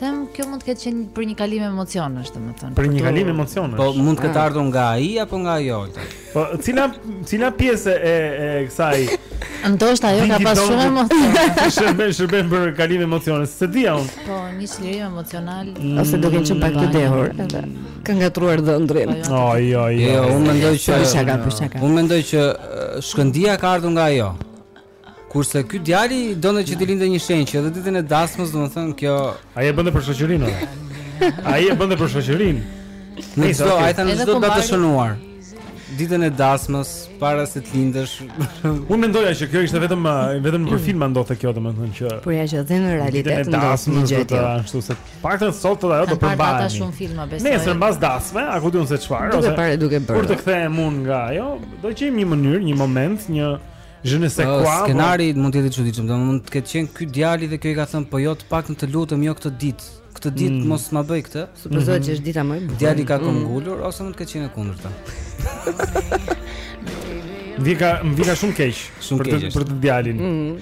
them kjo mund të ketë qenë për një kalim emocionesh, domethënë.
Për një kalim emocionesh.
Po mund të ketë ah. ardhur nga ai apo nga ajo?
Po cila cila pjesë e e kësaj?
Ndoshta ajo ka pas shumë emocione.
Shërben shërben për kalim emocione, s'e di un.
Po, një çlirim emocional
mm, ose duke qenë pak të dehur edhe. Ka ngatërruar dhëndrin.
Po, jo, oj
jo,
oj.
Jo, jo,
jo, un mendoj që
Unë mendoj që shkëndija ka ardhur nga ajo. Kurse ky djali donte që të linte një shenjë edhe ditën e dasmës, domethënë kjo
ai e bënte për shoqërinë. Ai e bënte për shoqërinë.
Në çdo, ai tani nuk do të shënuar. Ditën e dasmës, para se të lindësh.
Unë mendoja që kjo ishte vetëm vetëm për filma ndodhte kjo domethënë që
Por ja që dhe në realitet ndodh një gjë tjetër.
Ashtu se paktën sot do ajo do
përmbahet. Ata shumë filma besoj.
Nesër mbas dasme, a ku di un se çfarë ose.
Duke parë duke bërë.
Kur të kthehem unë nga ajo, do të gjejmë një mënyrë, një moment, një Je ne sais quoi.
Skenari mund të jetë i çuditshëm, domethënë të ketë qenë ky djali dhe kjo i ka thënë po jo të paktën të lutem jo këtë ditë. Këtë ditë
mm.
mos ma bëj këtë.
Supozohet mm. që është dita më e bukur.
Djali ka këmbë mm. ngulur ose mund të ketë qenë e kundërta.
Vika, vika, shumë keq.
Shumë keq.
Për të djalin.
Mm.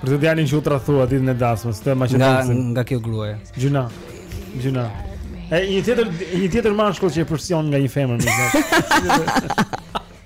Për të djalin që u tradhtua ditën e dasmës, të
maqedonisë.
Nga
nga kjo gruaje.
Gjynah. Gjynah. E një tjetër një tjetër mashkull që e pëson nga një femër
më.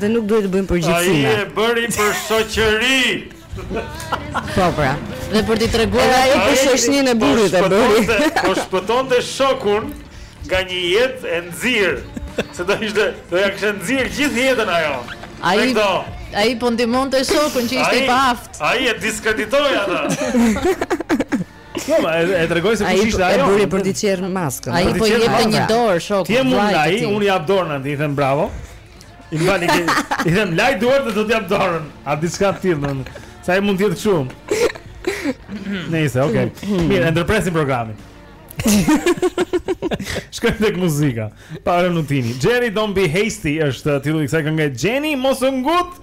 Dhe nuk duhet të bëjmë përgjithësime.
Ai e bëri për shoqëri.
Po pra.
Dhe për t'i treguar
ajo për shoqërinë e burrit e bëri.
Po shpëtonte shokun nga një jetë e nxirë. Se do ishte, do ja kishte nxirë gjithë jetën ajo.
Ai
do.
Ai po ndihmonte shokun që ishte i paaftë.
Ai e diskreditoi atë. Jo, ma e tregoj se kush ishte ajo.
Ai bëri për t'i çjerr maskën.
Ai po
i
jepte një dorë shokut.
Ti mund ai, unë i jap dorën atij, i them bravo. I mbani ke. I them laj duart dhe do t'jap dorën. A diçka të tillë domun. Sa e mund të jetë kështu? Nëse, okay. Mirë, e ndërpresim programin. Shkojmë tek muzika. Paolo Nutini. Jenny don't be hasty është titulli i kësaj kënge. Jenny mos u ngut.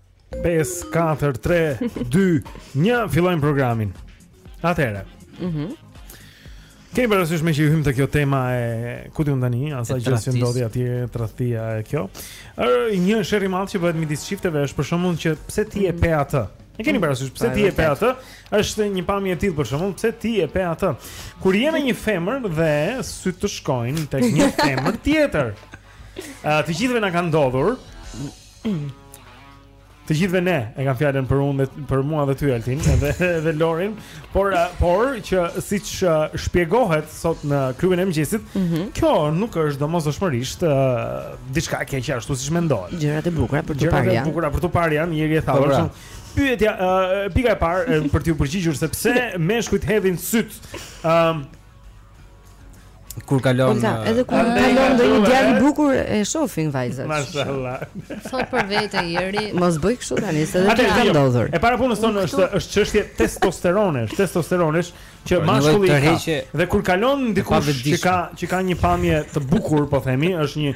5, 4, 3, 2, 1, fillojmë programin Atëherë
Mhm mm
Kemi parasysh meqë ju hymë te kjo tema e ku ti u ndan,,
asaj
gjë që ndodhi atje tradhtia e kjo. Ë një sherr i madh që bëhet midis çifteve është për shkakun që pse ti e pe atë? E keni parasysh pse ti e pe atë? Është një pamje e tillë për shkakun pse ti e pe atë? Kur je me një femër dhe sytë të shkojnë tek një femër tjetër. Ë të gjithëve na kanë ndodhur Të gjithëve ne e kam fjalën për unë dhe për mua dhe ty Altin dhe edhe Lorin, por eh, por që siç eh, shpjegohet sot në klubin e mëngjesit,
mm -hmm.
kjo nuk është domosdoshmërisht uh, diçka e keqe ashtu siç mendohet.
Gjërat e bukura për të parë janë.
Gjërat e bukura për të parë janë, Ieri e tha,
është
po, pyetja uh, pika e parë për t'iu përgjigjur se pse meshkujt hedhin sytë. Ëm um,
kur kalon
Olta,
uh,
edhe kur kalon ndonjë djalë i bukur e shohin vajzat.
Mashallah.
Fol për vete Ieri.
Mos bëj kështu tani, se
do
të të
ketë
ndodhur.
E para e punës thonë është është çështje testosteronesh, testosteronesh që
pra,
mashkulli ka. Dhe kur kalon dikush që ka që ka një pamje të bukur, po themi, është një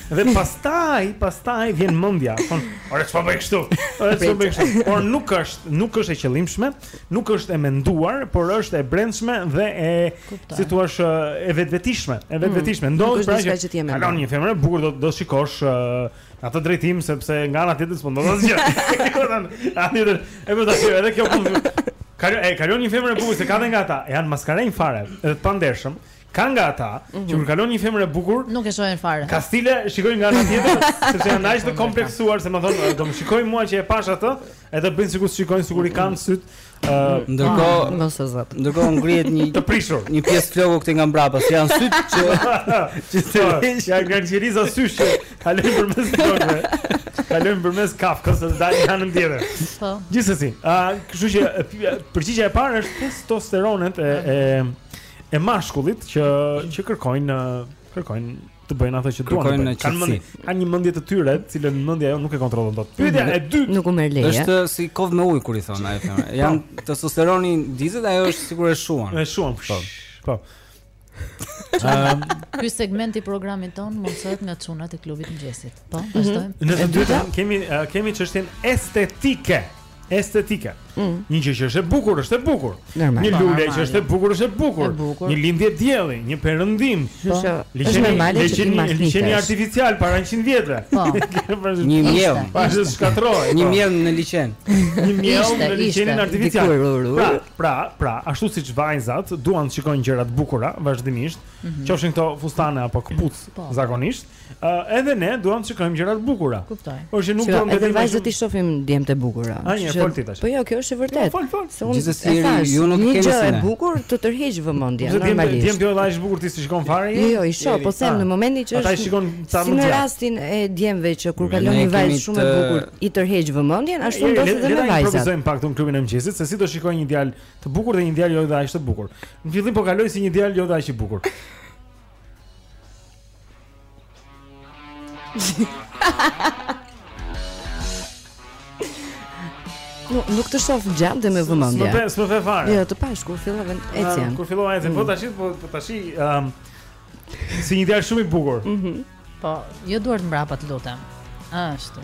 Dhe pastaj, pastaj vjen mendja, thotë, "Ore çfarë bëj kështu?" Ore çfarë bëj kështu? Por nuk është, nuk është e qëllimshme, nuk është e menduar, por është e brendshme dhe e si thua është e vetvetishme, e mm. vetvetishme. Ndodh
pra që ti e mendon.
Kalon një femër e bukur do do shikosh në atë drejtim sepse nga ana tjetër s'po ndodh asgjë. A ti do? E po tash edhe kjo punë. Kalon një femër e bukur se ka dhe nga ata, janë maskarenj fare, edhe të pandershëm. Ka nga ata mm -hmm. që kur kalon një femër e bukur,
nuk e shohin fare.
Kastile shikojnë nga ana tjetër, sepse janë aq të kompleksuar se më thonë, do më shikojnë mua që e pashë atë, edhe bëjnë sikur të shikojnë sikur i kanë sytë. Ëh, uh,
ndërkohë, ah,
mos e zot.
Ndërkohë ngrihet një
të prishur,
një pjesë floku këtej nga mbrapa, se janë sytë që
që të po, vesh. Janë qeliza sysh që kalojnë përmes flokëve. Kalojnë përmes kafkës dhe dalin në anën tjetër.
Po.
Gjithsesi, ëh, uh, kështu që përgjigja e parë është testosteronet e e e mashkullit që që kërkojnë kërkojnë të bëjnë atë që duan.
Kërkojnë
kanë mendje, kanë një mendje të tyre, të cilën mendja ajo nuk e kontrollon dot. Pyetja e dytë
nuk u merr leje.
Është si kovë me ujë kur i thotë ai femër. Po. Janë testosteroni dizet ajo është sigurisht e shuan.
E shuan.
Po.
po. Ehm,
ky segment i programit tonë mundësohet nga çunat e klubit të mëngjesit. Po, mhm. vazhdojmë.
Në të dytën kemi kemi çështjen estetike. estetike. Mm. Një gjë që është e bukur, është e bukur. Një
po,
lule që është e bukur, është e bukur. Një lindje dielli, një perëndim.
Po. Është normale që
të
mos
liqeni artificial para 100 vjetëve.
Po.
Një mjellmë.
Pa të shkatërrojë.
Një mjellmë në liqen.
Një
mjellmë
në
liqenin
artificial. Pra, pra, pra, ashtu siç vajzat duan të shikojnë gjëra të bukura vazhdimisht, mhm. qofshin këto fustane apo
këpucë
zakonisht. Ë uh, edhe ne duam të shikojmë gjëra të bukura.
Kuptoj.
Por që nuk duam vetëm
vajzat i shohin djemtë e bukura.
A një fol ti tash.
Po jo, kjo është e vërtetë.
Jo, fol fol.
Se unë
gjithsesi ju nuk keni
gjë e bukur të tërheq vëmendjen normalisht.
Djem jo vajzë bukur ti s'i shikon fare.
Jo, jo, i shoh, po them në momentin që është.
Ata i shikon ca më.
Si
në
rastin e djemve që kur kalon një vajzë shumë e bukur i tërheq vëmendjen, ashtu
ndodh
edhe me vajzat.
Ne provojmë pak tani klubin e mëngjesit se si do shikoje një djalë të bukur dhe një djalë jo dhe aq të bukur. Në fillim po kaloj si një djalë jo dhe aq i bukur.
Nuk, nuk të shof gjatë dhe me vëmendje
S'më pe, s'më pe fare
Jo, të pashë, kur fillove ecjen
Kur fillove ecjen, po mm. tashi, po, po tashi um, Si një djalë shumë i bukur mm -hmm.
Po, jo duart mbrapa të lutem. Ashtu.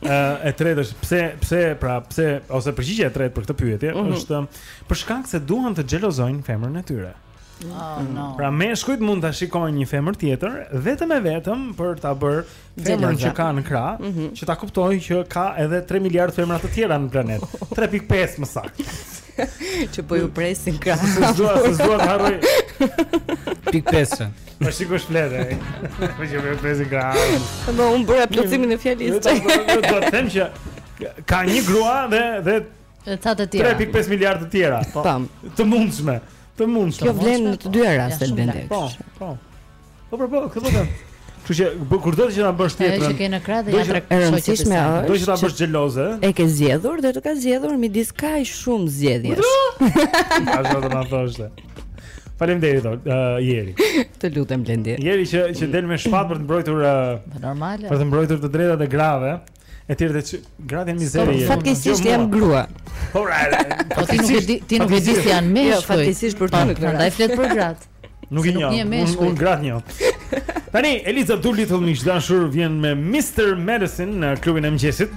e tretë është pse pse pra pse ose përgjigja e tretë për këtë pyetje
mm -hmm.
është për shkak se duan të xhelozojnë femrën e tyre.
Oh, no.
Pra meshkujt mund ta shikojnë një femër tjetër vetëm e vetëm për ta bërë femrën që kanë në krah,
mm -hmm.
që ta kuptojnë që ka edhe 3 miliard femra të tjera në planet. 3.5 më saktë.
që po i presin krah.
S'dua, s'dua të harroj.
Pik 5.
Po shikoj shpletë. Po që po i presin krah.
Po unë bëra plotësimin e fjalës.
Do të them që ka një grua dhe dhe
ca të tjera.
3.5 miliard të tjera. Po. Të mundshme. Të mundshme.
Kjo vlen në të dyja rastet Blendi.
Po, po. Po po, këtë po them. Kështu që po, kur do ti që ta bësh
tjetrën. Atë
që
ke në krah dhe ia
tregon shoqërisë
me atë.
Do të ta bësh xheloze.
E ke zgjedhur dhe të ka zgjedhur midis kaq shumë zgjedhjesh.
Ashtu do të na thoshte. Faleminderit uh, Jeri.
Të lutem Blendi.
Jeri që që del me shpatë për të mbrojtur uh,
normale.
Për të mbrojtur të drejtat e grave. E tjerë dhe që gratë e mizeri e...
Fatkeqësisht jam grua
Po ra
Po ti nuk e di Ti nuk e di si janë meshkujt
jo, Fatkeqësisht për ty
gratë
Ndaj
flet për gratë
Nuk i njoh Unë gratë njoh Tani, Eliza Doolittle mishi e dashur vjen me Mr. Medicine Në klubin e mëngjesit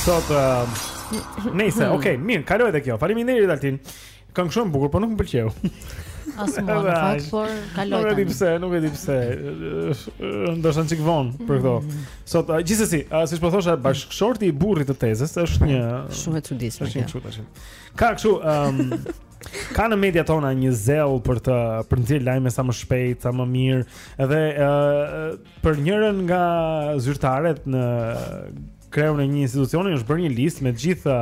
Sot uh, Nice, ok, mirë, kaloi edhe kjo Faleminderit Altin Këngë shumë bukur, po nuk më pëlqeu
As mua në fakt, por kaloi tani.
Nuk e di pse, nuk e di pse. Ndoshta çik von për këto. Mm. Sot gjithsesi, siç po thosha, bashkëshorti i burrit të tezës është një gjë
shumë e çuditshme.
Është e çuditshme. Ka kështu, ëm um, ka në mediat tona një zell për të për të nxjerrë lajme sa më shpejt, sa më mirë. Edhe ë uh, Për njërën nga zyrtaret në kreun e një institucioni është bërë një listë me të gjithë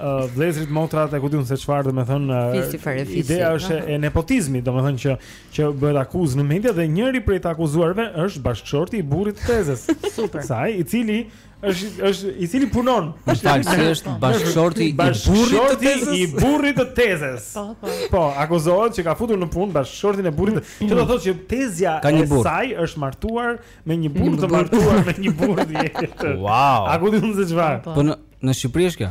uh, vëllezërit motrat e ku di unë se çfarë
domethënë uh,
ideja është e nepotizmit domethënë që që bëhet akuzë në media dhe njëri prej të akuzuarve është bashkëshorti i burrit të tezës
së
saj i cili Është është i cili punon.
Është, fal, si është bashkëshorti i burrit të tezës.
I burrit të tezës.
Po, po.
Po, akuzohet që ka futur në punë bashkëshortin e burrit. Që do thotë që tezja e saj është martuar me një
burrë
të martuar me një burrë tjetër.
Wow.
A ku di unë se çfarë?
Po. po në në Shqipëri është kjo.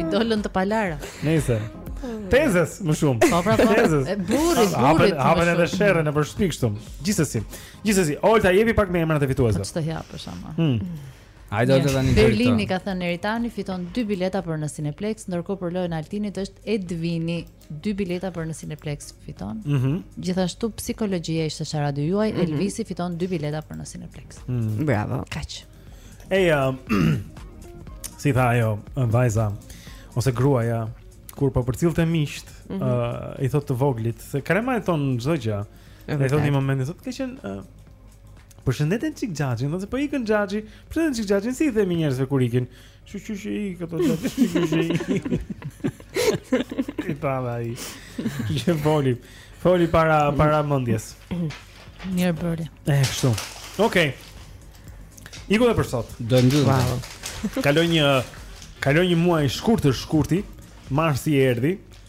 I
dolën të palara.
Nëse. Tezës më shumë.
Po pra, po.
Tezës.
Burri, burri.
Hapën edhe sherrin e përshpi kështu. Gjithsesi. Gjithsesi, Olta jepi pak me emrat e fituesve.
Ç'të hija për shkak.
Hmm.
Hajde edhe tani.
Berlini ka thënë Eritani fiton 2 bileta për në Cineplex, ndërkohë për lojën e Altinit është Edvini. 2 bileta për në Cineplex fiton.
Mhm.
Mm Gjithashtu psikologjia ishte sa radio juaj,
mm -hmm.
Elvisi fiton 2 bileta për në Cineplex.
Mm -hmm.
Bravo.
Kaç.
Ej, um, si tha ajo, vajza, ose gruaja, kur po përcillte miqtë,
mm -hmm.
uh, i thotë të voglit, se krema e ton çdo gjë.
I
thotë në momentin, thotë, ke qenë uh, Përshëndete një çik xhaxhin, thotë, se po ikën xhaxhi, përshëndete një çik xhaxhin si i themi njerëzve kur ikin? Çu çu çu i këto çu çu çu çu i. E pa vaj. Je voli. Foli para para mendjes.
Mirë bëri.
E kështu. Okej. Okay. Iku për sot.
Do të ndodhë.
Wow. Kaloi një kaloi një muaj i shkurtër shkurti. Marsi erdhi.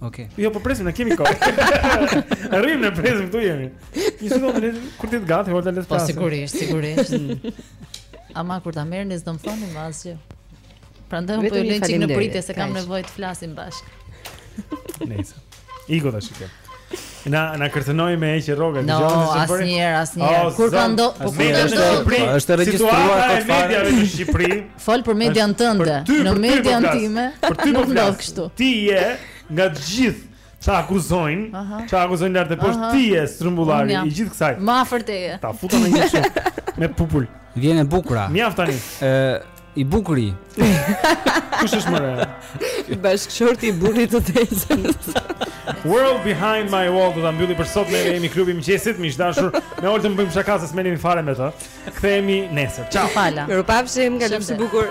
Okej.
Okay.
Jo,
po presim,
ne kemi kohë. Arrim ne presim këtu jemi. Një sekondë, ne kur ti të gati, hola le të
po,
flasim.
Po sigurisht, sigurisht. Mm. Ama kur ta merrni s'do më thoni më asgjë. Prandaj unë po ju
lë
një çik në pritje se kam nevojë të flasim bashkë.
Nice. Iku tash kjo. Na na kërcënoi me që rroga,
no, dëgjoni se po. Asnjëherë, asnjëherë. Oh, kur ka ndo, po kur ka ndo,
është, është regjistruar kot fare
media në Shqipëri.
Fol për median tënde, në median
po
time.
Për ty po flas
kështu.
Ti je nga të gjithë që akuzojnë,
uh
-huh. që akuzojnë lart e poshtë
uh -huh.
ti je strumbullari i gjithë kësaj.
Ma afër teje.
Ta futa në një çop me pupull.
Vjen e bukura.
Mjaft tani.
Ë I bukuri.
Kush është më rëndë?
Bashkëshorti i burrit të tezës.
World behind my wall do ta mbyllë për sot me emisionin klubi i mëngjesit, miq të dashur. Me Oltën bëjmë shaka se s'merremi fare me të. Kthehemi nesër. Ciao.
Fala.
Ju pafshim, kalofshi sa më bukur.